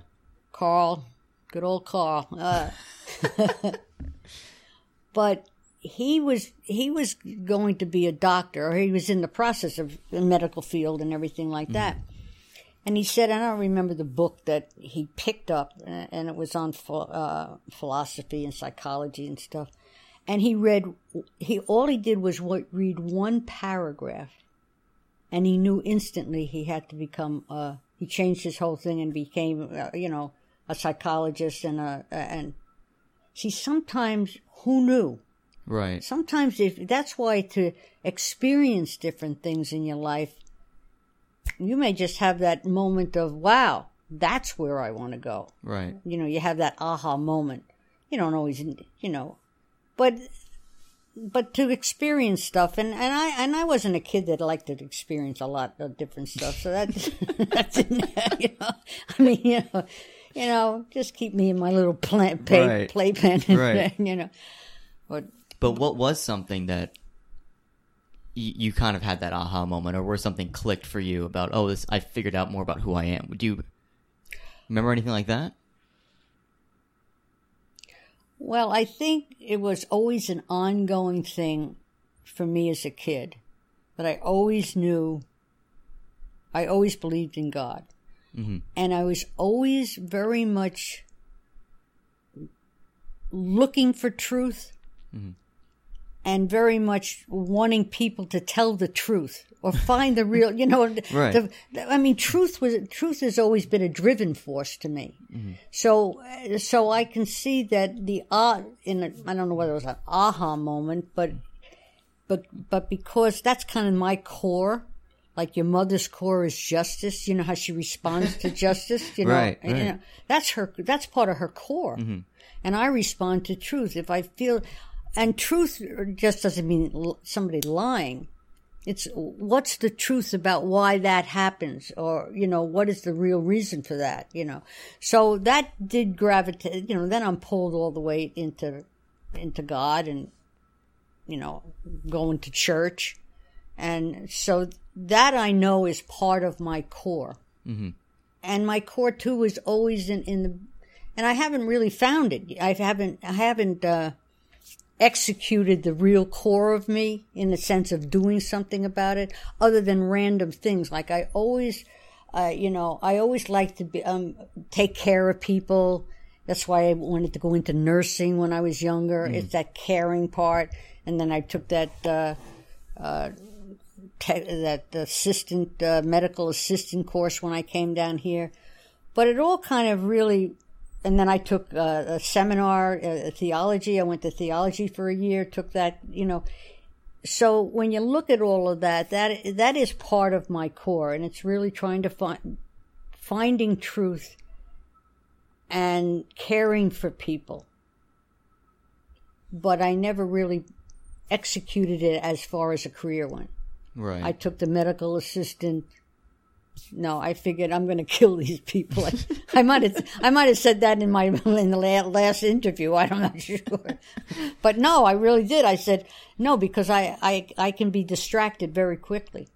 Carl, good old Carl. Uh, <laughs> but he was he was going to be a doctor, or he was in the process of the medical field and everything like that. And he said, I don't remember the book that he picked up, and it was on uh, philosophy and psychology and stuff. And he read, he all he did was what, read one paragraph, and he knew instantly he had to become. Uh, he changed his whole thing and became, uh, you know, a psychologist and a and. See, sometimes who knew? Right. sometimes if that's why to experience different things in your life you may just have that moment of wow that's where i want to go Right. you know you have that aha moment you don't always you know but but to experience stuff and, and i and i wasn't a kid that liked to experience a lot of different stuff so that <laughs> that's you know i mean you know you know just keep me in my little plant pay, Right. playpen <laughs> Right. you know but But what was something that you kind of had that aha moment, or where something clicked for you about, oh, this I figured out more about who I am? Do you remember anything like that? Well, I think it was always an ongoing thing for me as a kid that I always knew, I always believed in God. Mm-hmm. And I was always very much looking for truth mm-hmm. And very much wanting people to tell the truth or find the real, you know, <laughs> Right. the, the- I mean, truth was, truth has always been a driven force to me. So, uh, so I can see that the ah in a, I don't know whether it was an aha moment, but, but, but because that's kind of my core, like your mother's core is justice. You know how she responds to <laughs> justice. You know, Right, And, you know, that's her. That's part of her core, and I respond to truth if I feel. And truth just doesn't mean somebody lying. It's what's the truth about why that happens, or you know, what is the real reason for that? You know, so that did gravitate. You know, then I'm pulled all the way into into God and you know going to church, and so that I know is part of my core. Mm-hmm. And my core too is always in in the, and I haven't really found it. I haven't I haven't. uh executed the real core of me in the sense of doing something about it other than random things. Like i always uh, you know i always like to be um, take care of people. That's why i wanted to go into nursing when i was younger. It's that caring part. And then i took that uh, te- that assistant uh, medical assistant course when i came down here. But it all kind of really and then I took uh, a seminar, uh, theology. I went to theology for a year. Took that, you know. So when you look at all of that, that that is part of my core, and it's really trying to find finding truth and caring for people. But I never really executed it as far as a career went. Right. I took the medical assistant. No, I figured I'm going <laughs> to kill these people. I, I might have, I might have said that in my in the last interview. I'm not <laughs> sure, but no, I really did. I said no because I I I can be distracted very quickly,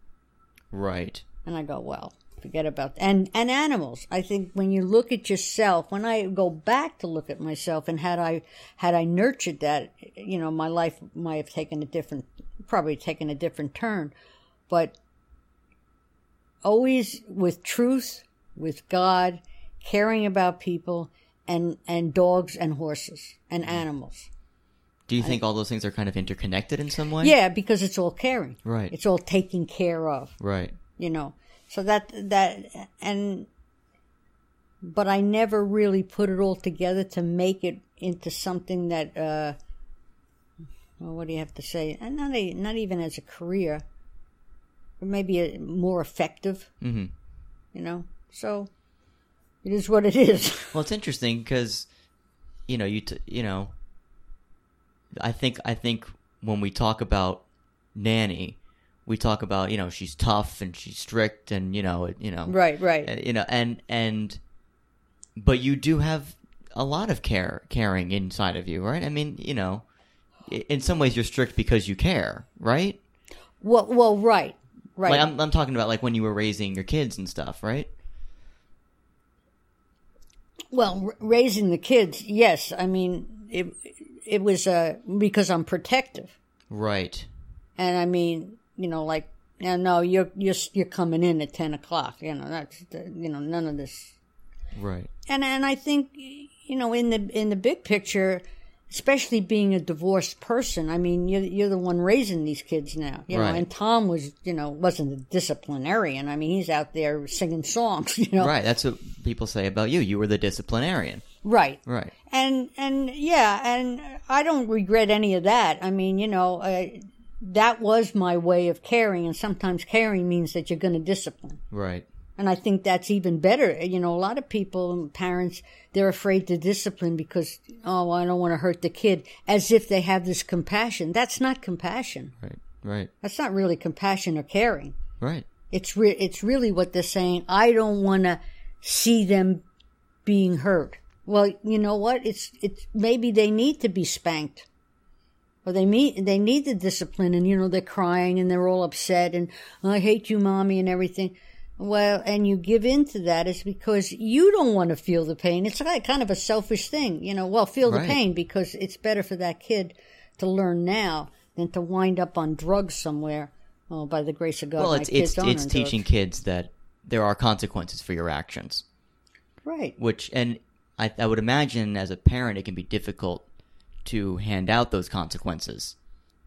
right. and I go well. Forget about and and animals. I think when you look at yourself, when I go back to look at myself, and had I had I nurtured that, you know, my life might have taken a different, probably taken a different turn, but always with truth, with God, caring about people, and and dogs and horses and animals. Do you think all those things are kind of interconnected in some way? Yeah, because it's all caring. Right. It's all taken care of. Right. you know so that that and but i never really put it all together to make it into something that uh well, what do you have to say? And not a, not even as a career, maybe a, more effective. hmm You know, so it is what it is. <laughs> Well, it's interesting because, you know, you t- you know, I think I think when we talk about nanny, we talk about you know she's tough and she's strict and you know it, you know right, right. uh, you know and and but you do have a lot of care caring inside of you, right? I mean, you know, in some ways you're strict because you care, right? Well, well, right, right. Like I'm I'm talking about like when you were raising your kids and stuff, right? Well, r- raising the kids, yes. I mean, it it was uh, because I'm protective, Right. and I mean, you know, like, yeah, no, you're you're you're coming in at ten o'clock. You know, that's the, you know none of this. Right. And and I think you know in the in the big picture, especially being a divorced person. I mean, you're you're the one raising these kids now. You know, and Tom was you know wasn't a disciplinarian. I mean, he's out there singing songs. <laughs> You know, Right. That's what people say about you. You were the disciplinarian. right. Right. and and yeah and i don't regret any of that i mean you know uh, that was my way of caring and sometimes caring means that you're going to discipline Right. And i think that's even better you know a lot of people parents they're afraid to discipline because oh i don't want to hurt the kid as if they have this compassion that's not compassion Right. Right. that's not really compassion or caring Right. it's re- it's really what they're saying. I don't want to see them being hurt. Well, you know what? It's it's maybe they need to be spanked, or they meet they need the discipline, and you know they're crying and they're all upset and oh, I hate you, mommy, and everything. Well, and you give in to that is because you don't want to feel the pain. It's like kind of a selfish thing, you know. Well, feel the pain because it's better for that kid to learn now than to wind up on drugs somewhere. Oh, by the grace of God, Well, it's it's it's teaching drugs. kids that there are consequences for your actions. right. Which and I I would imagine as a parent it can be difficult to hand out those consequences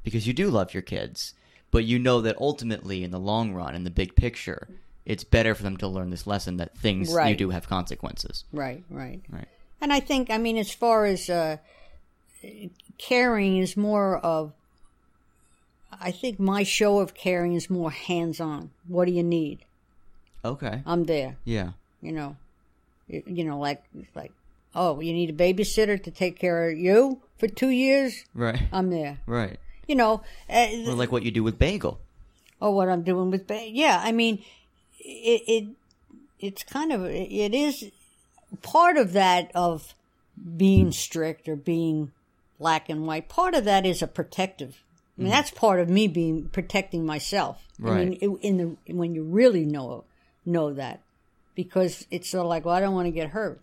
because you do love your kids, but you know that ultimately in the long run in the big picture it's better for them to learn this lesson that things you do have consequences. Right, right. Right. And I think, I mean, as far as uh, caring is more of, I think my show of caring is more hands on. What do you need? Okay. I'm there. Yeah. You know, you, know, like like, oh, you need a babysitter to take care of you for two years. Right. I'm there. Right. You know, uh, Or like what you do with Bagel. or what I'm doing with ba- yeah I mean it, it it's kind of it is part of that of being strict or being black and white. Part of that is a protective. I mean mm-hmm. that's part of me being protecting myself. I mean it- in the when you really know know that. Because it's sort of like well I don't want to get hurt.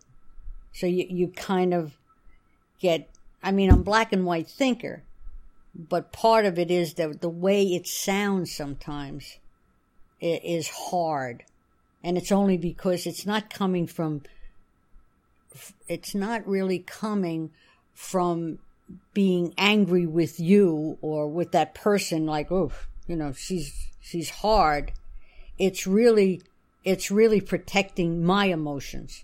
So you you kind of get I mean I'm black and white thinker but part of it is that the way it sounds sometimes is hard. And it's only because it's not coming from it's not really coming from being angry with you or with that person like oh you know she's she's hard. It's really it's really protecting my emotions.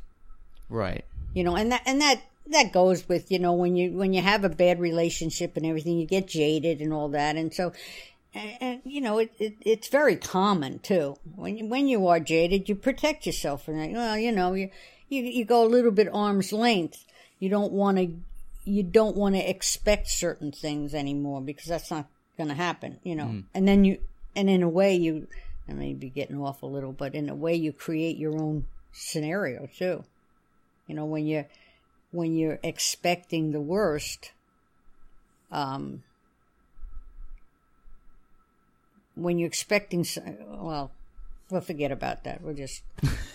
Right. you know and that and that that goes with you know when you when you have a bad relationship and everything you get jaded and all that. And so and, and you know it, it it's very common too. When you, when you are jaded you protect yourself and like, well you know you, you you go a little bit arm's length. You don't want to you don't want to expect certain things anymore because that's not going to happen you know. And then you and in a way you I may be getting off a little but in a way you create your own scenario too. You know when you when you're expecting the worst um when you're expecting well we'll forget about that. We'll just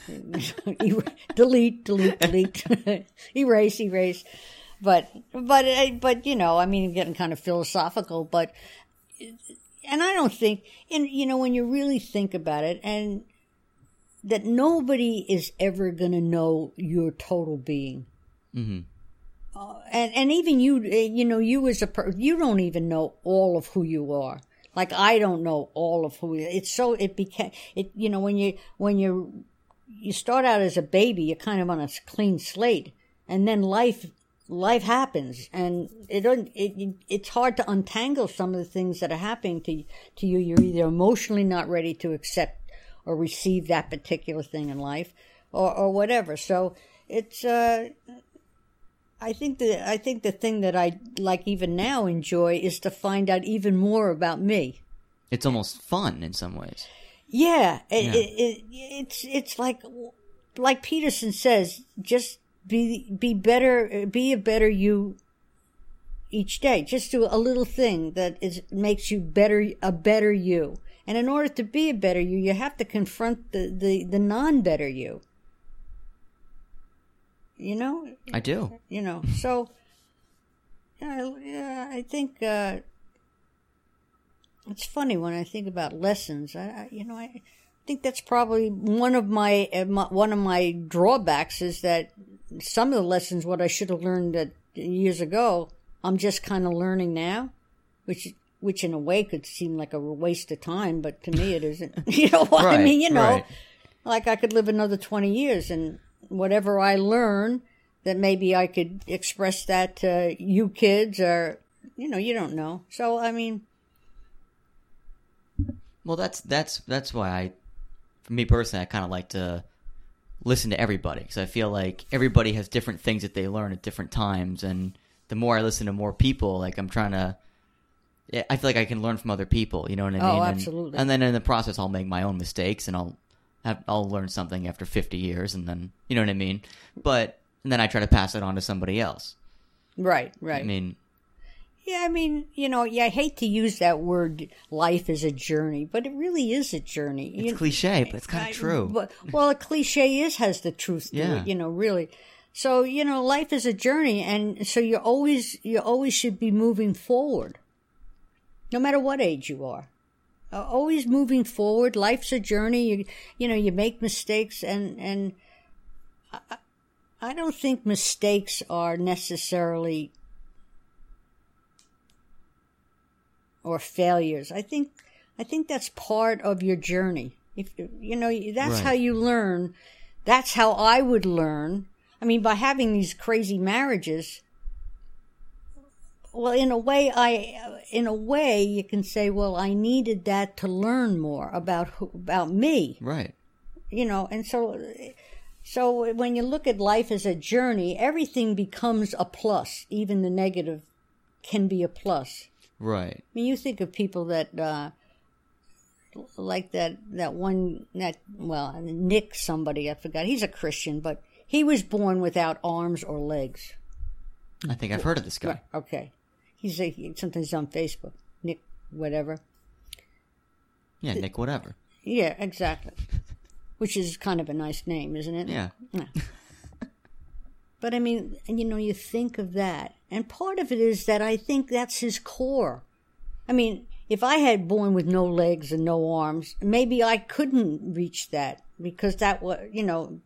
<laughs> delete delete delete <laughs> erase erase. But but uh, but you know i mean I'm getting kind of philosophical but and i don't think and you know when you really think about it and that nobody is ever going to know your total being. Hmm and and even you eh, you know you as a per- you don't even know all of who you are like i don't know all of who it's so it became it you know when you when you you start out as a baby you're kind of on a clean slate. And then life life happens. And it, it it's hard to untangle some of the things that are happening to to you. You're either emotionally not ready to accept or receive that particular thing in life or or whatever. So it's uh I think the I think the thing that I like even now enjoy is to find out even more about me. It's almost fun in some ways. Yeah, it, Yeah. It, it, it's it's like like Peterson says, just be be better, be a better you each day. Just do a little thing that is makes you better, a better you. And in order to be a better you, you have to confront the the, the non better you. You know, I do. you know. So, yeah, yeah I think uh, it's funny when I think about lessons. I, I you know, I think that's probably one of my, uh, my one of my drawbacks is that some of the lessons what I should have learned that years ago, I'm just kind of learning now, which which in a way could seem like a waste of time, but to me it isn't. <laughs> you know what I mean? You know, right. like I could live another 20 years and whatever I learn that maybe I could express that to you kids or you know, you don't know. So I mean, Well, that's that's that's why I, for me personally, I kind of like to listen to everybody because I feel like everybody has different things that they learn at different times, and the more I listen to more people, like I'm trying to. I feel like I can learn from other people. You know what I Oh, mean? And- absolutely. And, then in the process, I'll make my own mistakes, and I'll I'll learn something after 50 years, and then you know what I mean. But and then I try to pass it on to somebody else. right, right. I mean, yeah, I mean, you know, yeah, I hate to use that word life is a journey, but it really is a journey. it's You- cliche, but it's kind of true. But, well, a cliche is has the truth to Yeah. it, you know, really. So, you know, life is a journey and so you always you always should be moving forward. No matter what age you are. Uh, always moving forward. Life's a journey. You you know, you make mistakes and and I, I don't think mistakes are necessarily or failures. I think I think that's part of your journey. If you know, that's Right. how you learn. That's how I would learn. I mean, by having these crazy marriages. Well, in a way, I, in a way, you can say, well, I needed that to learn more about who, about me. Right. you know and so so when you look at life as a journey everything becomes a plus. Even the negative can be a plus. Right. i mean you think of people that uh like that that one that well nick somebody i forgot. He's a christian but he was born without arms or legs. I think I've heard of this guy. okay he's a sometimes on facebook nick whatever Yeah, Nick. Whatever. yeah exactly <laughs> which is kind of a nice name isn't it Yeah. <laughs> But I mean, you know, you think of that, and part of it is that I think that's his core. I mean, if I had born with no legs and no arms, maybe I couldn't reach that because that was, you know,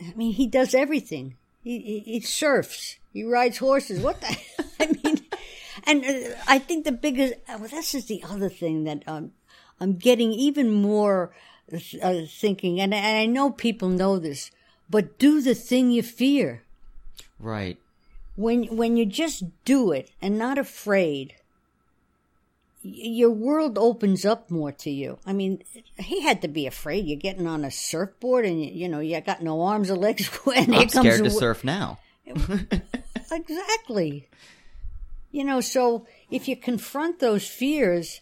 I mean, he does everything. He, he, he surfs, he rides horses. What the? <laughs> I mean, and uh, I think the biggest. Well, this is the other thing that um, I'm getting even more uh, thinking, and, and I know people know this, but do the thing you fear. Right. When when you just do it and not afraid, y- your world opens up more to you. I mean, he had to be afraid. You're getting on a surfboard, and you, you know you got no arms or legs. <laughs> And here I'm comes scared to surf now. <laughs> Exactly. You know, so if you confront those fears,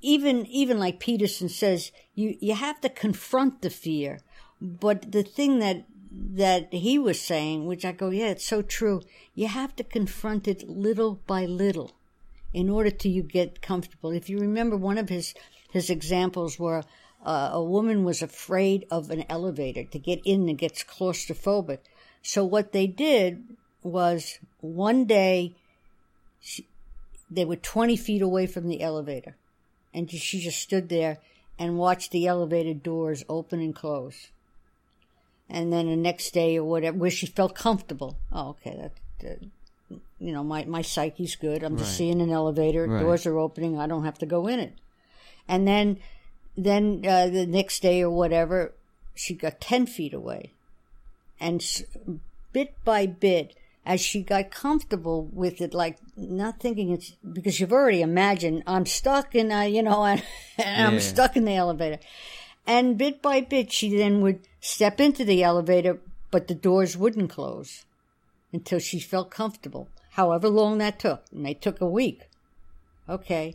even even like Peterson says, you you have to confront the fear. But the thing that that he was saying, which I go, yeah, it's so true. You have to confront it little by little in order to you get comfortable. If you remember, one of his his examples were uh, a woman was afraid of an elevator to get in and gets claustrophobic. So what they did was one day she, they were 20 feet away from the elevator. And she just stood there and watched the elevator doors open and close. And then the next day or whatever where she felt comfortable. Oh okay that uh, you know my, my psyche's good. I'm just Right. seeing an elevator. Right. doors are opening. I don't have to go in it. And then then uh, the next day or whatever she got 10 feet away. And bit by bit as she got comfortable with it, like not thinking it's because you've already imagined I'm stuck in, a, you know, and, <laughs> and I'm stuck in the elevator. And bit by bit, she then would step into the elevator, but the doors wouldn't close until she felt comfortable. However long that took, it may took a week. Okay,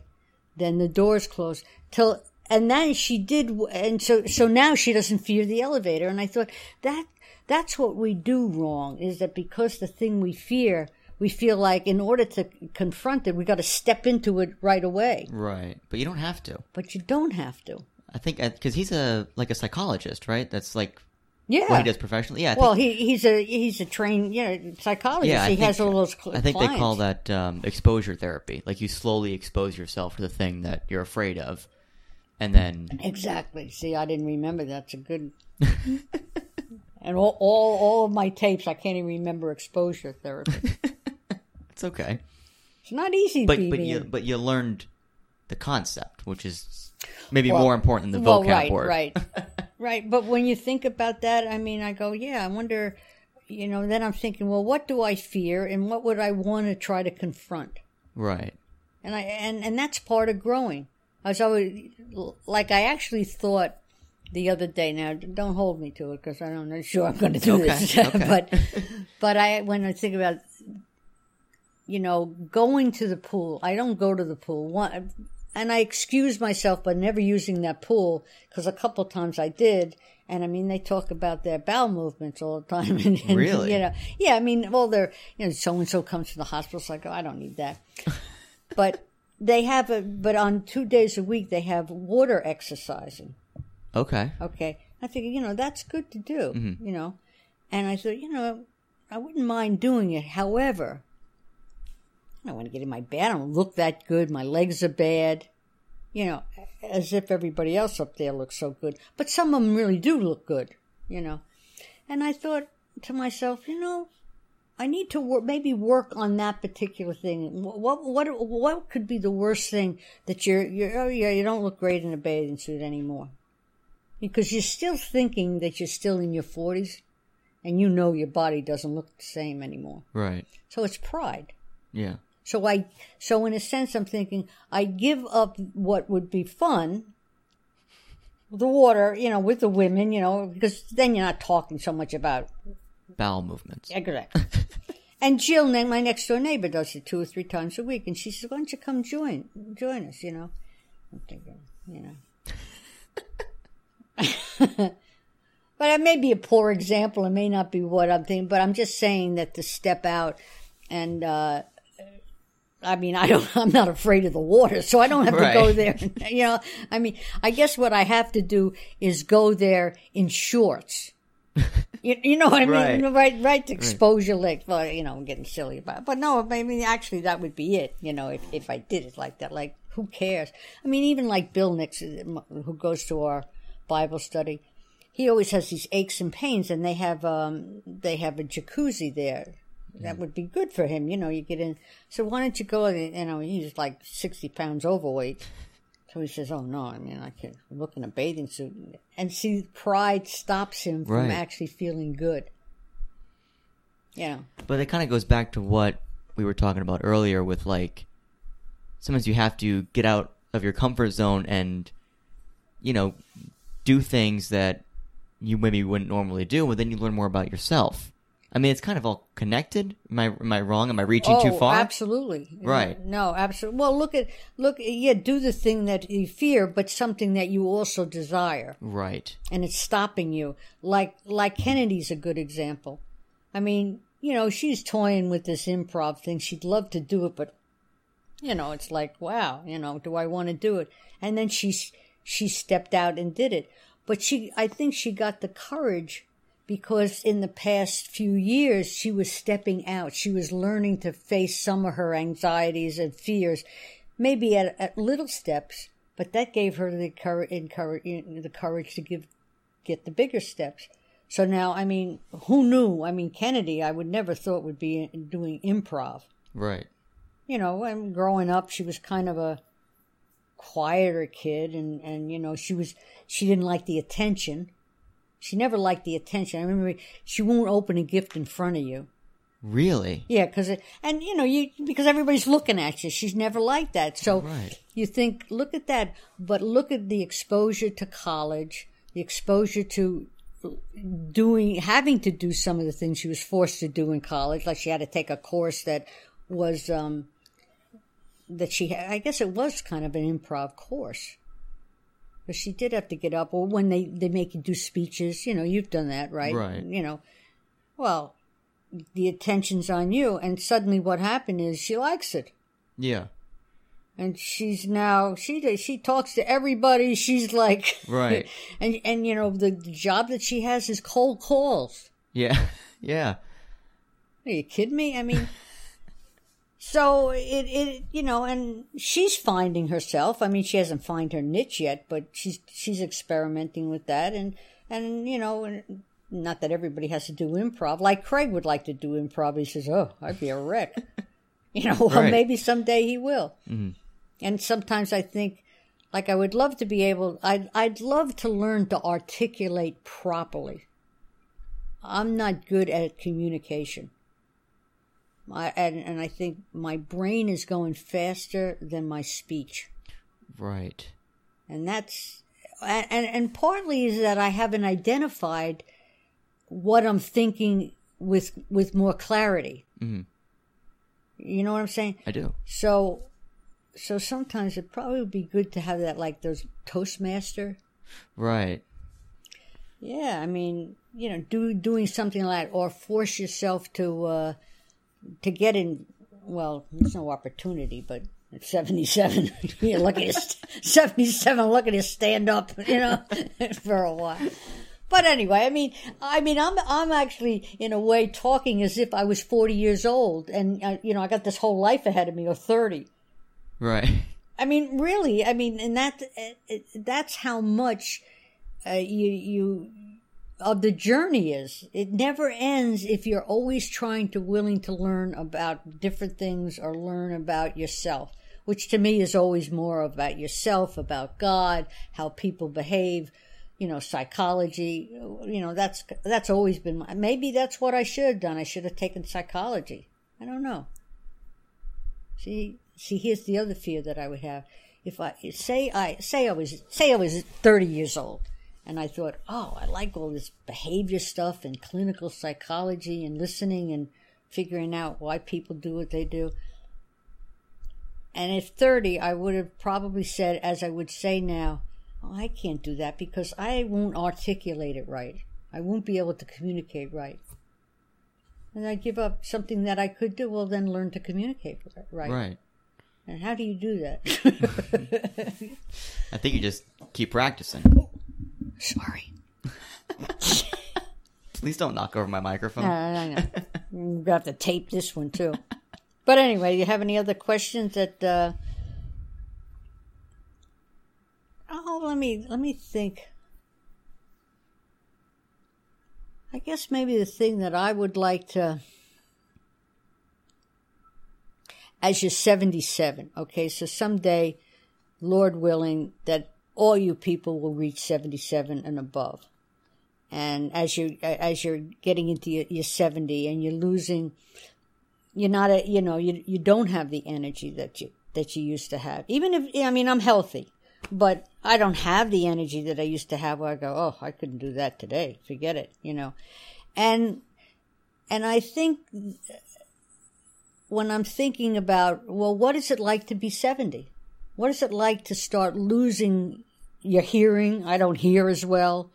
then the doors closed till, and then she did, and so so now she doesn't fear the elevator. And I thought that that's what we do wrong is that because the thing we fear, we feel like in order to confront it, we got to step into it right away. Right. But you don't have to. But you don't have to. I think because he's a like a psychologist, right? That's like Yeah. what he does professionally. Yeah. I Well, think, he he's a he's a trained you know psychologist. yeah. I he think, has all those. Cl- I think they call that um, exposure therapy. Like you slowly expose yourself to the thing that you're afraid of, and then exactly. See, I didn't remember. That's a good. <laughs> and all, all all of my tapes, I can't even remember exposure therapy. <laughs> it's okay. It's not easy, But but you but you learned the concept, which is maybe Well- more important than the well, vocab right, word. right, <laughs> right. But when you think about that, I mean, I go, yeah. I wonder, you know. Then I'm thinking, well, what do I fear, and what would I want to try to confront? Right. and I and and that's part of growing. I was always like I actually thought the other day. Now, don't hold me to it because I'm not know sure I'm going to do Okay, this. <laughs> okay. but but I when I think about you know going to the pool, I don't go to the pool. One, and I excuse myself by never using that pool because a couple times I did. And I mean, they talk about their bowel movements all the time. <laughs> And, and, Really? You know, yeah. I mean, well, they're you know, so and so comes to the hospital. It's like, oh, I don't need that <laughs> but they have a but on two days a week they have water exercising Okay. okay. I figured you know that's good to do mm-hmm. you know. And i thought you know i wouldn't mind doing it. However i don't want to get in my bed. I don't look that good. My legs are bad you know as if everybody else up there looks so good. But some of them really do look good you know. And i thought to myself you know I need to work, maybe work on that particular thing. What what what could be the worst thing that you're you're oh yeah you don't look great in a bathing suit anymore because you're still thinking that you're still in your forties and you know your body doesn't look the same anymore. Right. So it's pride. Yeah. So I so in a sense I'm thinking I give up what would be fun. The water, you know, with the women, you know, because then you're not talking so much about Bowel movements. Exactly. <laughs> and Jill, my next door neighbor, does it two or three times a week, and she says, "Why don't you come join join us?" You know, I'm thinking, you know. <laughs> <laughs> but it may be a poor example. It may not be what I'm thinking, but I'm just saying that to step out and. uh I mean, I don't. <laughs> I'm not afraid of the water, so I don't have to go there. <laughs> You know, I mean, I guess what I have to do is go there in shorts. You, you know what I mean? Right. Right, right. To expose your legs. Well, you know, I'm getting silly about it. But no, I mean, actually, that would be it, you know, if, if I did it like that. Like, who cares? I mean, even like Bill Nix, who goes to our Bible study, he always has these aches and pains, and they have, um, they have a jacuzzi there. That would be good for him, you know. You get in. So why don't you go? You know, he's like sixty pounds overweight. So he says, "Oh no, I mean, I can't look in a bathing suit." And see, pride stops him from Right. actually feeling good. Yeah. But it kind of goes back to what we were talking about earlier with like sometimes you have to get out of your comfort zone and you know do things that you maybe wouldn't normally do, and then you learn more about yourself. I mean, it's kind of all connected. Am I am I wrong? Am I reaching too oh, far? absolutely, Right. No, absolutely. Well, look at look. Yeah, do the thing that you fear, but something that you also desire. Right. and it's stopping you. Like like Kennedy's a good example. I mean, you know, she's toying with this improv thing. She'd love to do it, but you know, it's like, wow, you know, do I want to do it? And then she she stepped out and did it. But she I think she got the courage because in the past few years she was stepping out. She was learning to face some of her anxieties and fears, maybe at, at little steps, but that gave her the courage, the courage to give get the bigger steps. So now, I mean, who knew? I mean, Kennedy, I would never thought would be doing improv. Right. You know, and growing up, she was kind of a quieter kid, and and you know, she was she didn't like the attention. She never liked the attention. I remember she won't open a gift in front of you. Really? Yeah, because and you know you because everybody's looking at you. She's never like that. So Right. you think, look at that, but look at the exposure to college, the exposure to doing, having to do some of the things she was forced to do in college. Like she had to take a course that was um that she had. I guess it was kind of an improv course. But she did have to get up, or when they they make you do speeches. You know, you've done that, right? Right. You know, well, the attention's on you, and suddenly what happened is she likes it Yeah. and she's now she she talks to everybody. She's like Right. <laughs> and and you know the, the job that she has is cold calls. Yeah. <laughs> Yeah. Are you kidding me? I mean, <laughs> so it it you know, and she's finding herself. I mean, she hasn't found her niche yet, but she's she's experimenting with that, and and you know. Not that everybody has to do improv. Like Craig would like to do improv. He says, "Oh, I'd be a wreck." <laughs> you know, well, Right. maybe someday he will. Mm-hmm. And sometimes I think, like, I would love to be able. I'd I'd love to learn to articulate properly. I'm not good at communication. I, and, and I think my brain is going faster than my speech. Right. And that's, and, and, partly is that I haven't identified what I'm thinking with, with more clarity. Mhm. You know what I'm saying? I do. So, so sometimes it probably would be good to have that, like those Toastmaster. Right. Yeah, I mean, you know, do doing something like, or force yourself to, uh, to get in. Well, there's no opportunity, but at 77, <laughs> you're lucky to, st- 77, lucky to stand up, you know, <laughs> for a while. But anyway, I mean, I mean, I'm I'm actually in a way talking as if I was 40 years old, and uh, you know, I got this whole life ahead of me, or 30. Right. <laughs> I mean, really. I mean, and that uh, that's how much uh, you you of the journey is. It never ends if you're always trying to willing to learn about different things or learn about yourself, which to me is always more about yourself, about God, how people behave. You know, psychology. You know, that's that's always been. My, maybe that's what I should have done. I should have taken psychology. I don't know. See, see, here's the other fear that I would have. If I say I say I was say I was 30 years old, and I thought, oh, I like all this behavior stuff and clinical psychology and listening and figuring out why people do what they do. And at 30, I would have probably said, as I would say now, oh, I can't do that because I won't articulate it right. I won't be able to communicate right. And I give up something that I could do. Well, then learn to communicate right. Right. And how do you do that? <laughs> I think you just keep practicing. Sorry. <laughs> Please don't knock over my microphone. No, know. We're gonna have to tape this one too. But anyway, you have any other questions that? Uh... Oh, let me let me think. I guess maybe the thing that I would like to, as you're 77, okay, so someday, Lord willing, that all you people will reach 77 and above. And as you as you're getting into your, your 70 and you're losing you're not a you know you you don't have the energy that you that you used to have. Even if i mean i'm healthy but i don't have the energy that i used to have where i go oh i couldn't do that today. Forget it you know. And and i think when i'm thinking about well what is it like to be 70 what is it like to start losing your hearing? I don't hear as well.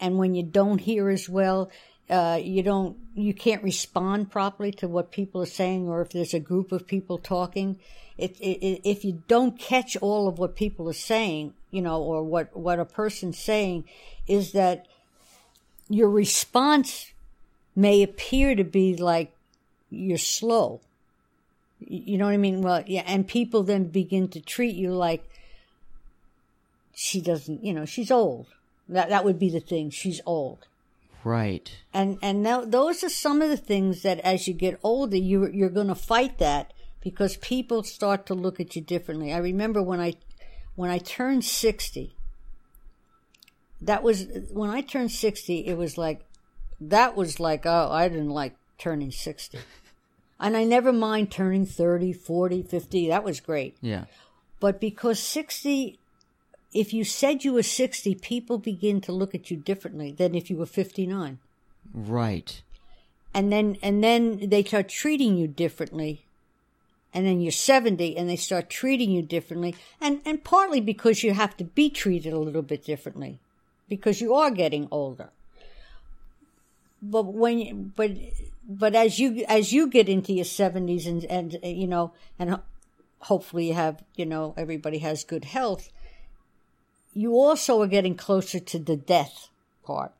And when you don't hear as well, uh, you don't, you can't respond properly to what people are saying, or if there's a group of people talking, it, it, if you don't catch all of what people are saying, you know, or what what a person's saying, is that your response may appear to be like you're slow. You know what I mean? Well, yeah, and people then begin to treat you like she doesn't, you know, she's old. That that would be the thing. She's old, Right. and and now those are some of the things that as you get older, you you're going to fight that because people start to look at you differently. I remember when I when I turned sixty. That was when I turned sixty. It was like that was like oh I didn't like turning sixty. And I never mind turning 30, 40, 50. That was great. Yeah. But because 60, if you said you were 60, people begin to look at you differently than if you were 59. Right. And then, and then they start treating you differently. And then you're 70 and they start treating you differently. And, and partly because you have to be treated a little bit differently because you are getting older. But when, but, but as you, as you get into your 70s and, and, you know, and hopefully you have, you know, everybody has good health, you also are getting closer to the death part.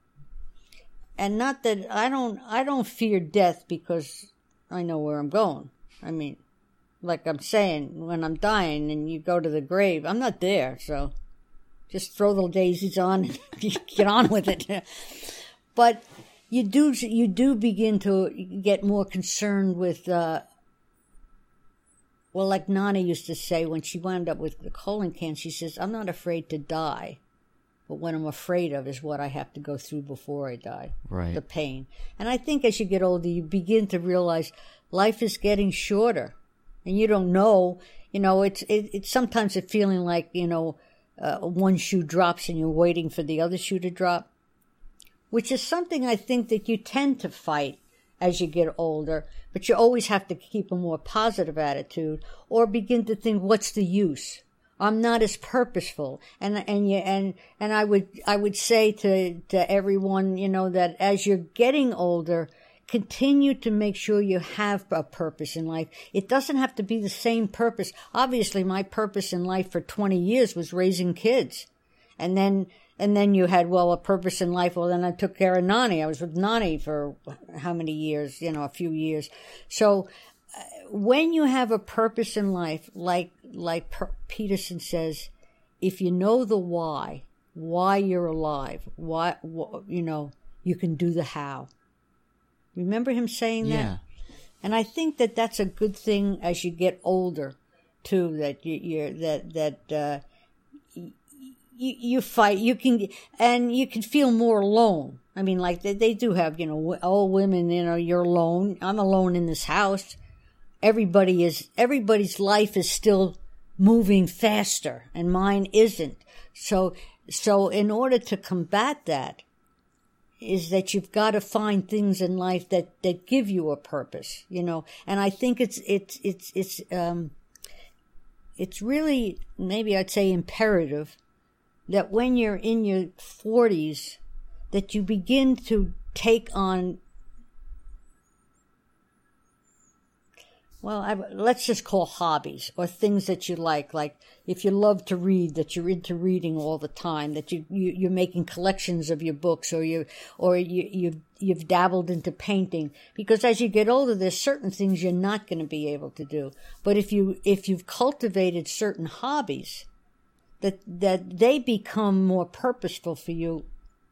And not that I don't, I don't fear death because I know where I'm going. I mean, like I'm saying, when I'm dying and you go to the grave, I'm not there, so just throw the daisies on and <laughs> get on with it. <laughs> but you do, you do begin to get more concerned with, uh, well, like Nana used to say when she wound up with the colon cancer, she says, I'm not afraid to die. But what I'm afraid of is what I have to go through before I die. Right. The pain. And I think as you get older, you begin to realize life is getting shorter. And you don't know, you know, it's, it, it's sometimes a feeling like, you know, uh, one shoe drops and you're waiting for the other shoe to drop, which is something I think that you tend to fight as you get older, but you always have to keep a more positive attitude or begin to think, what's the use? I'm not as purposeful. And, and you, and, and I would, I would say to, to everyone, you know, that as you're getting older, continue to make sure you have a purpose in life. It doesn't have to be the same purpose. Obviously, my purpose in life for 20 years was raising kids. And then, and then you had, well, a purpose in life. Well, then I took care of Nani. I was with Nani for how many years? You know, a few years. So uh, when you have a purpose in life, like, like per- Peterson says, if you know the why, why you're alive, why, wh- you know, you can do the how. Remember him saying Yeah. that? And I think that that's a good thing as you get older, too. That you, you're that that uh, you you fight. You can and you can feel more alone. I mean, like they, they do have, you know, all women. You know, you're alone. I'm alone in this house. Everybody is. Everybody's life is still moving faster, and mine isn't. So, so in order to combat that, is that you've got to find things in life that that give you a purpose you know and i think it's it's it's it's um it's really maybe i'd say imperative that when you're in your 40s that you begin to take on well I, let's just call hobbies or things that you like like if you love to read that you're into reading all the time that you, you you're making collections of your books or you or you you you've dabbled into painting. Because as you get older there's certain things you're not going to be able to do. But if you if you've cultivated certain hobbies that that they become more purposeful for you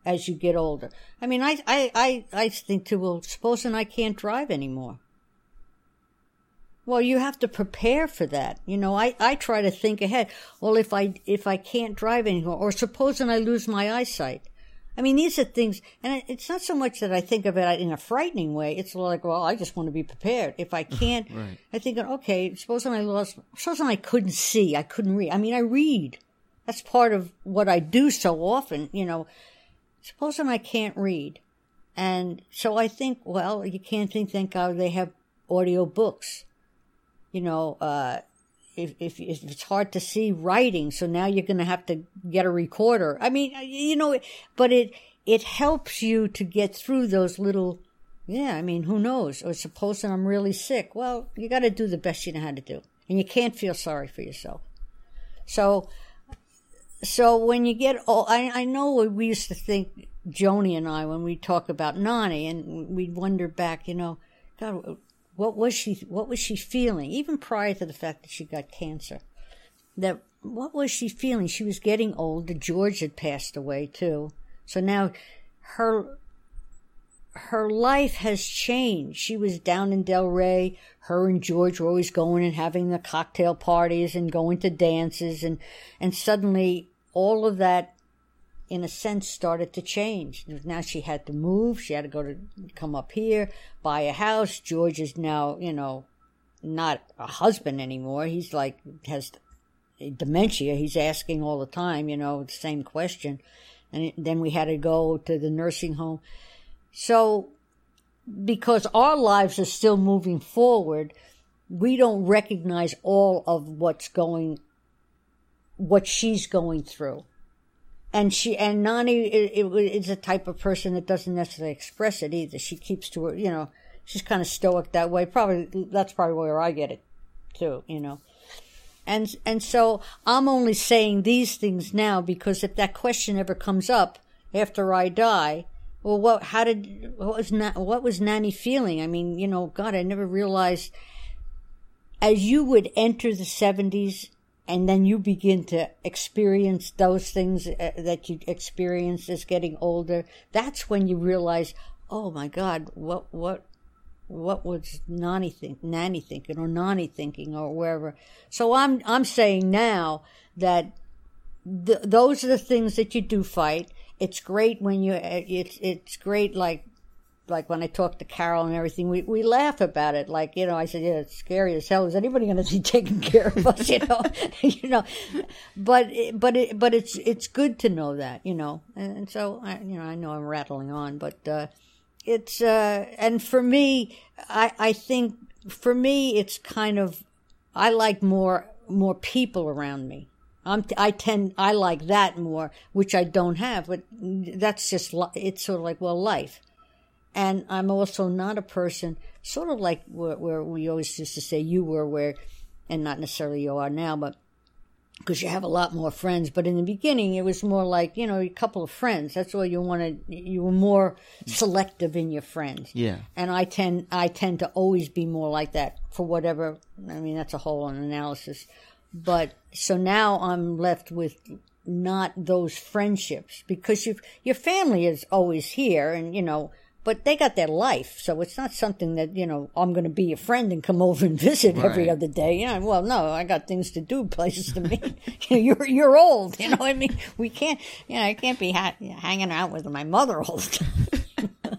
as you get older i mean i i i, I think too well supposing i can't drive anymore well, you have to prepare for that. You know, I, I try to think ahead. Well, if I, if I can't drive anymore, or supposing I lose my eyesight. I mean, these are things, and it's not so much that I think of it in a frightening way. It's like, well, I just want to be prepared. If I mm-hmm. can't, Right. I think, okay, supposing I lost, supposing I couldn't see, I couldn't read. I mean, I read. That's part of what I do so often, you know. Supposing I can't read. And so I think, well, you can't think, thank God they have audio books you know, uh, if, if, if it's hard to see writing, so now you're going to have to get a recorder. I mean, you know, but it, it helps you to get through those little, yeah, I mean, who knows? Or supposing I'm really sick. Well, you got to do the best you know how to do. And you can't feel sorry for yourself. So, so when you get old, I, I know we used to think, Joni and I, when we talk about Nani, and we'd wonder back, you know, God, what was she what was she feeling? Even prior to the fact that she got cancer that what was she feeling? She was getting older george had passed away too. So now her her life has changed she was down in del rey her and george were always going and having the cocktail parties and going to dances and and suddenly all of that in a sense, started to change. Now she had to move. She had to go to come up here, buy a house. George is now, you know, not a husband anymore. He's like has dementia. He's asking all the time, you know, the same question. And then we had to go to the nursing home. So, because our lives are still moving forward, we don't recognize all of what's going, what she's going through. And she, and Nani is a type of person that doesn't necessarily express it either. She keeps to her, you know, she's kind of stoic that way. Probably, that's probably where I get it too, you know. And, and so I'm only saying these things now because if that question ever comes up after I die, well, what, how did, what was, what was Nanny feeling? I mean, you know, God, I never realized as you would enter the 70s and then you begin to experience those things uh, that you experienced as getting older, that's when you realize, oh my God, what, what, what was Nani think, Nanny thinking, or Nani thinking, or wherever. So I'm I'm saying now that th- those are the things that you do fight. It's great when you it's it's great like like when I talk to Karol and everything, we, we laugh about it. Like, you know, I said, yeah, it's scary as hell. Is anybody going to be taking care of us? <laughs> You know, <laughs> you know, but, but, it, but it's, it's good to know that, you know, and, and so I, you know, I know I'm rattling on, but, uh, it's uh, and for me, I I think for me it's kind of I like more more people around me. I'm I tend I like that more, which I don't have, but that's just it's sort of like well life. And I'm also not a person, sort of like where, where we always used to say you were, where, and not necessarily you are now, but because you have a lot more friends. But in the beginning, it was more like you know a couple of friends. That's all you wanted. You were more selective in your friends. Yeah. And I tend I tend to always be more like that for whatever. I mean, that's a whole analysis. But so now I'm left with not those friendships because you your family is always here, and you know but they got their life, so it's not something that you know I'm going to be a friend and come <laughs> over and visit right. every other day. You know, well, no, I got things to do, <laughs> places to meet. you <laughs> know, you're you're old, you know. what I mean, we can't, you know, I can't be ha- hanging out with my mother all the time.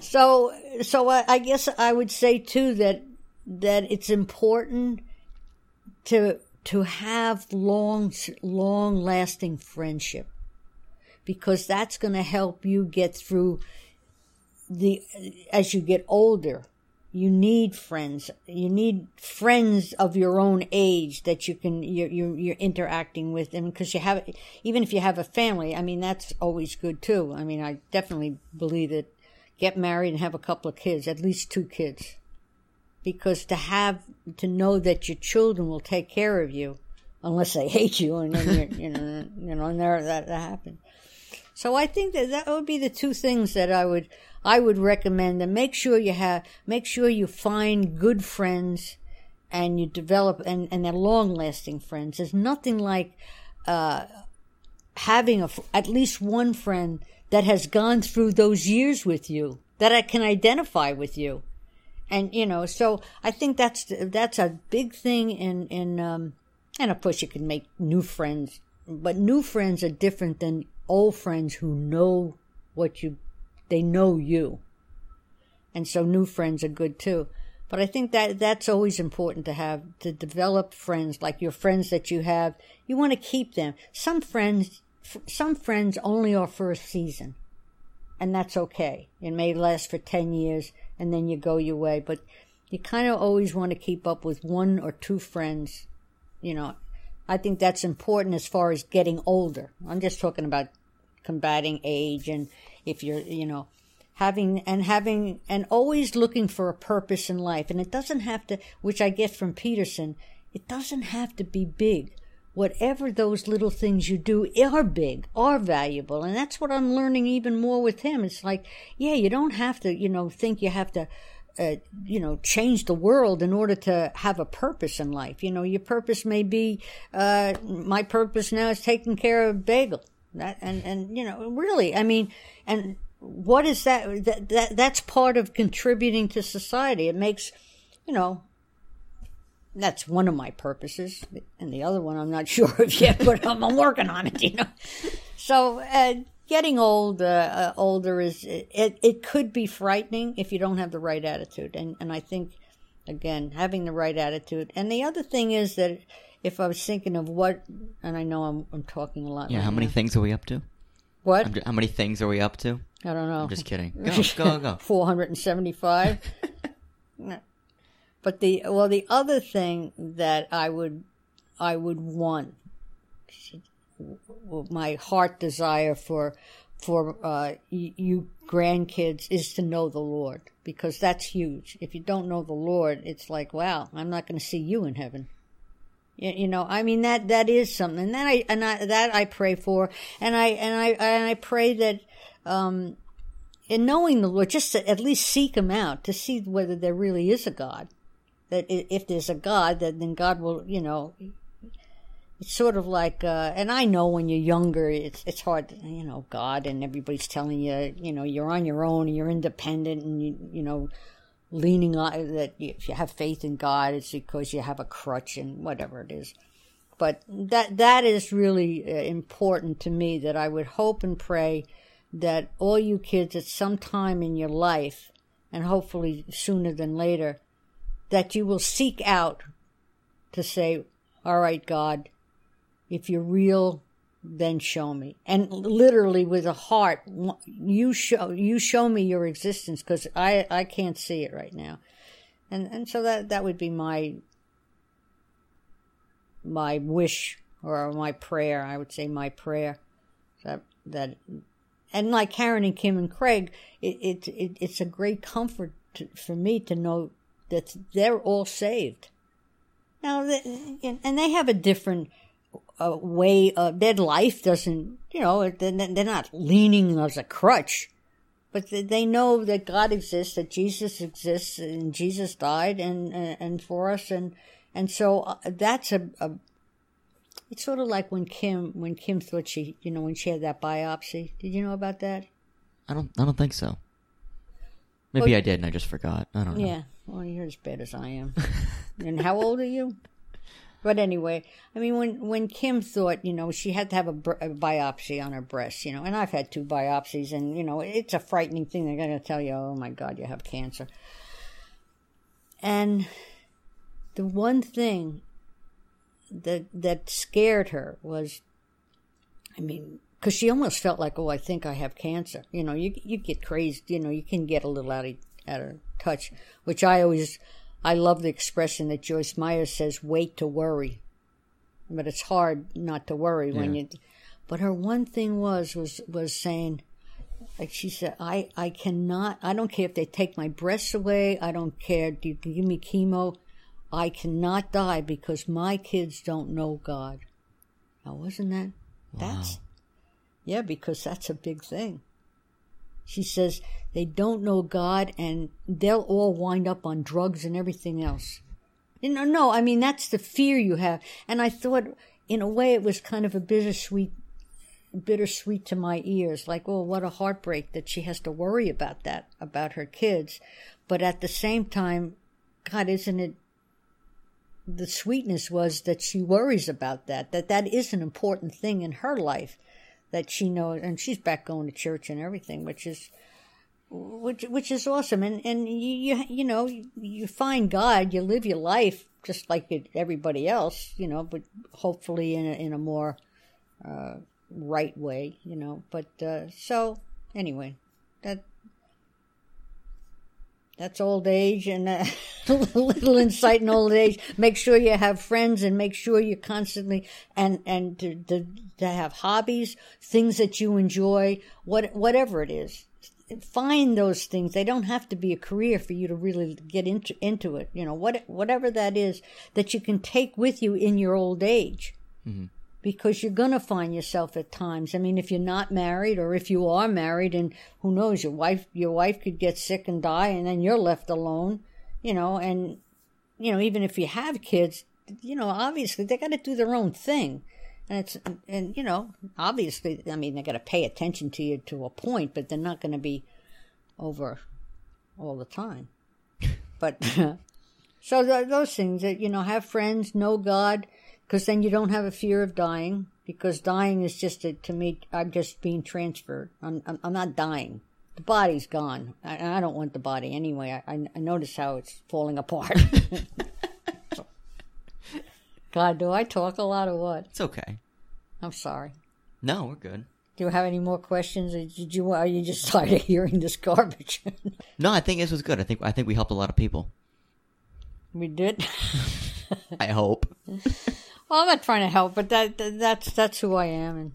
so, so I, I guess I would say too that that it's important to to have long long lasting friendship because that's going to help you get through the as you get older you need friends you need friends of your own age that you can you're you're, you're interacting with them because you have even if you have a family i mean that's always good too. I mean i definitely believe that get married and have a couple of kids at least two kids because to have to know that your children will take care of you unless they hate you and then you're, you know <laughs> you know and there that, that happens so I think that that would be the two things that I would I would recommend. And make sure you have make sure you find good friends and you develop and and they're long lasting friends. There's nothing like uh, having a at least one friend that has gone through those years with you that I can identify with you. And you know, so I think that's that's a big thing in in um, and of course you can make new friends, but new friends are different than old friends who know what you, they know you. And so new friends are good too. But I think that that's always important to have, to develop friends, like your friends that you have. You want to keep them. Some friends, some friends only are for a season. And that's okay. It may last for 10 years and then you go your way. But you kind of always want to keep up with one or two friends, you know, I think that's important as far as getting older. I'm just talking about combating age and if you're, you know, having and having and always looking for a purpose in life. And it doesn't have to, which I get from Peterson, it doesn't have to be big. Whatever those little things you do are big, are valuable. And that's what I'm learning even more with him. It's like, yeah, you don't have to, you know, think you have to uh, you know, change the world in order to have a purpose in life. You know, your purpose may be, uh, my purpose now is taking care of Bagel. That, and, and, you know, really, I mean, and what is that? That, that, that's part of contributing to society. It makes, you know, that's one of my purposes, and the other one I'm not <laughs> sure of yet, but I'm, I'm working on it. You know, so uh, getting old, uh, uh, older is it. It could be frightening if you don't have the right attitude, and and I think again having the right attitude. And the other thing is that if I was thinking of what, and I know I'm I'm talking a lot. Yeah, right how many now. things are we up to? What? I'm how many things are we up to? I don't know. I'm just kidding. <laughs> Go, go, go. 475. <laughs> but the well the other thing that I would I would want my heart desire for for uh, you grandkids is to know the Lord because that's huge. If you don't know the Lord, it's like wow, I'm not going to see you in heaven. You, know, I mean that that is something and that I and I, that I pray for, and I and I and I pray that um, in knowing the Lord, just to at least seek Him out to see whether there really is a God. That if there's a God, that then God will, you know. It's sort of like, uh, and I know when you're younger, it's it's hard, to, you know, God, and everybody's telling you, you know, you're on your own, and you're independent, and you, you know, leaning on that. If you have faith in God, it's because you have a crutch and whatever it is but that that is really uh, important to me that I would hope and pray that all you kids at some time in your life and hopefully sooner than later that you will seek out to say all right God if you're real then show me and literally with a heart you show you show me your existence cuz I I can't see it right now and and so that that would be my my wish or my prayer. I would say my prayer that that, and like Karen and Kim and Craig, it, it, it it's a great comfort to, for me to know that they're all saved. Now, they, and they have a different uh, way. Of, their life doesn't, you know, they're, they're not leaning as a crutch. But they know that God exists, that Jesus exists, and Jesus died, and and, and for us, and and so uh, that's a, a it's sort of like when Kim when Kim thought she you know when she had that biopsy. Did you know about that? I don't. I don't think so. Maybe Well- I did, and I just forgot. I don't know. Yeah. Well, you're as bad as I am. and how old are you? But anyway, I mean, when when Kim thought, you know, she had to have a, a biopsy on her breast, you know, and I've had two biopsies, and you know, it's a frightening thing. They're going to tell you, oh my God, you have cancer. And the one thing that that scared her was, I mean, because she almost felt like, oh, I think I have cancer. You know, you you get crazed. You know, you can get a little out of out of touch. Which I always, I love the expression that Joyce Meyer says, "Wait to worry," but it's hard not to worry when you. But her one thing was was was saying, like she said, I I cannot. I don't care if they take my breasts away. I don't care. Do you give me chemo? I cannot die because my kids don't know God. Now, wasn't that? That's yeah, because that's a big thing. She says they don't know God and they'll all wind up on drugs and everything else. Know, no, I mean that's the fear you have. And I thought in a way it was kind of a bittersweet bittersweet to my ears. Like, oh, what a heartbreak that she has to worry about that, about her kids. But at the same time, God, isn't it the sweetness was that she worries about that, that that is an important thing in her life that she knows, and she's back going to church and everything, which is, which which is awesome. And and you you, know you, find God, you live your life just like everybody else, you know, but hopefully in a, in a more uh, right way, you know. But uh, so anyway, that that's old age and uh, a <laughs> little insight in old age. Make sure you have friends and make sure you constantly and and to, to, to have hobbies, things that you enjoy, what whatever it is. Find those things. They don't have to be a career for you to really get into into it. You know, what whatever that is that you can take with you in your old age mm-hmm. because you're going to find yourself at times. I mean, if you're not married or if you are married and who knows, your wife, your wife could get sick and die and then you're left alone, you know, and, you know, even if you have kids, you know, obviously they got to do their own thing. And it's, and, you know, obviously, I mean, they got to pay attention to you to a point, but they're not going to be over all the time. But, <laughs> So th- those things that you know, have friends, know God, because then you don't have a fear of dying. Because dying is just a, to me, I'm just being transferred. I'm, I'm, I'm not dying. The body's gone. I, I don't want the body anyway. I, I, I notice how it's falling apart. <laughs> God, do I talk a lot or what? It's okay. I'm sorry. No, we're good. Do you have any more questions? Or did you? Are you just <laughs> tired of hearing this garbage? <laughs> No, I think this was good. I think I think we helped a lot of people. we did. <laughs> I hope. Well, I'm not trying to help, but that, that that's that's who I am,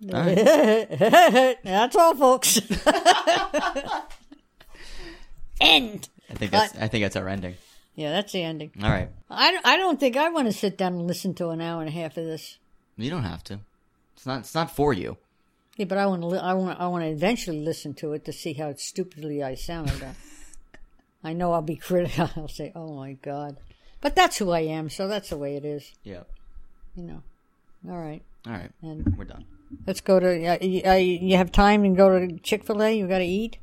and All right. that's all, folks. End. I think that's I think that's our ending. Yeah, that's the ending. All right. I, I don't think I want to sit down and listen to an hour and a half of this. You don't have to. It's not it's not for you. Yeah, but I want to. Li- I want. I want to eventually listen to it to see how stupidly I sound. <laughs> I know I'll be critical. <laughs> I'll say, "Oh my god," but that's who I am. So that's the way it is. Yeah. You know. All right, All right. and We're done. let's go to. Uh, you, uh, you have time and go to Chick Fil A. You got to eat.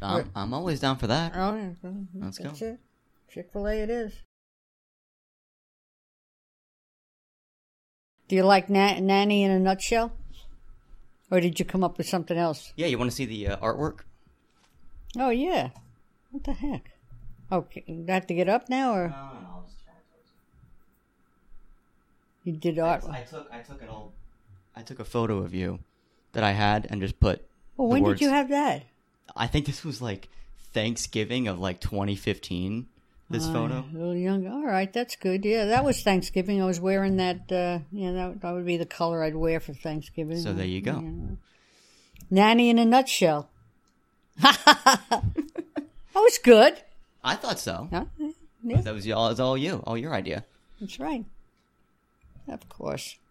I'm, I'm always down for that. Oh, yeah. Let's go. It. Chick Fil A. It is. Do you like Na- Nanny in a nutshell, or did you come up with something else? Yeah, you want to see the uh, artwork? Oh yeah. What the heck? Okay, you have to get up now, or you did art? I took I took an old I took a photo of you that I had and just put. Well, when words- did you have that? I think this was like Thanksgiving of like 2015. This photo. A little young. All right, that's good. Yeah, that was Thanksgiving. I was wearing that. Uh, yeah, that, that would be the color I'd wear for Thanksgiving. So there you go. Yeah. Nanny in a nutshell. <laughs> that was good. I thought so. Huh? Yeah, That was all. It was all you. All your idea. that's right. Of course.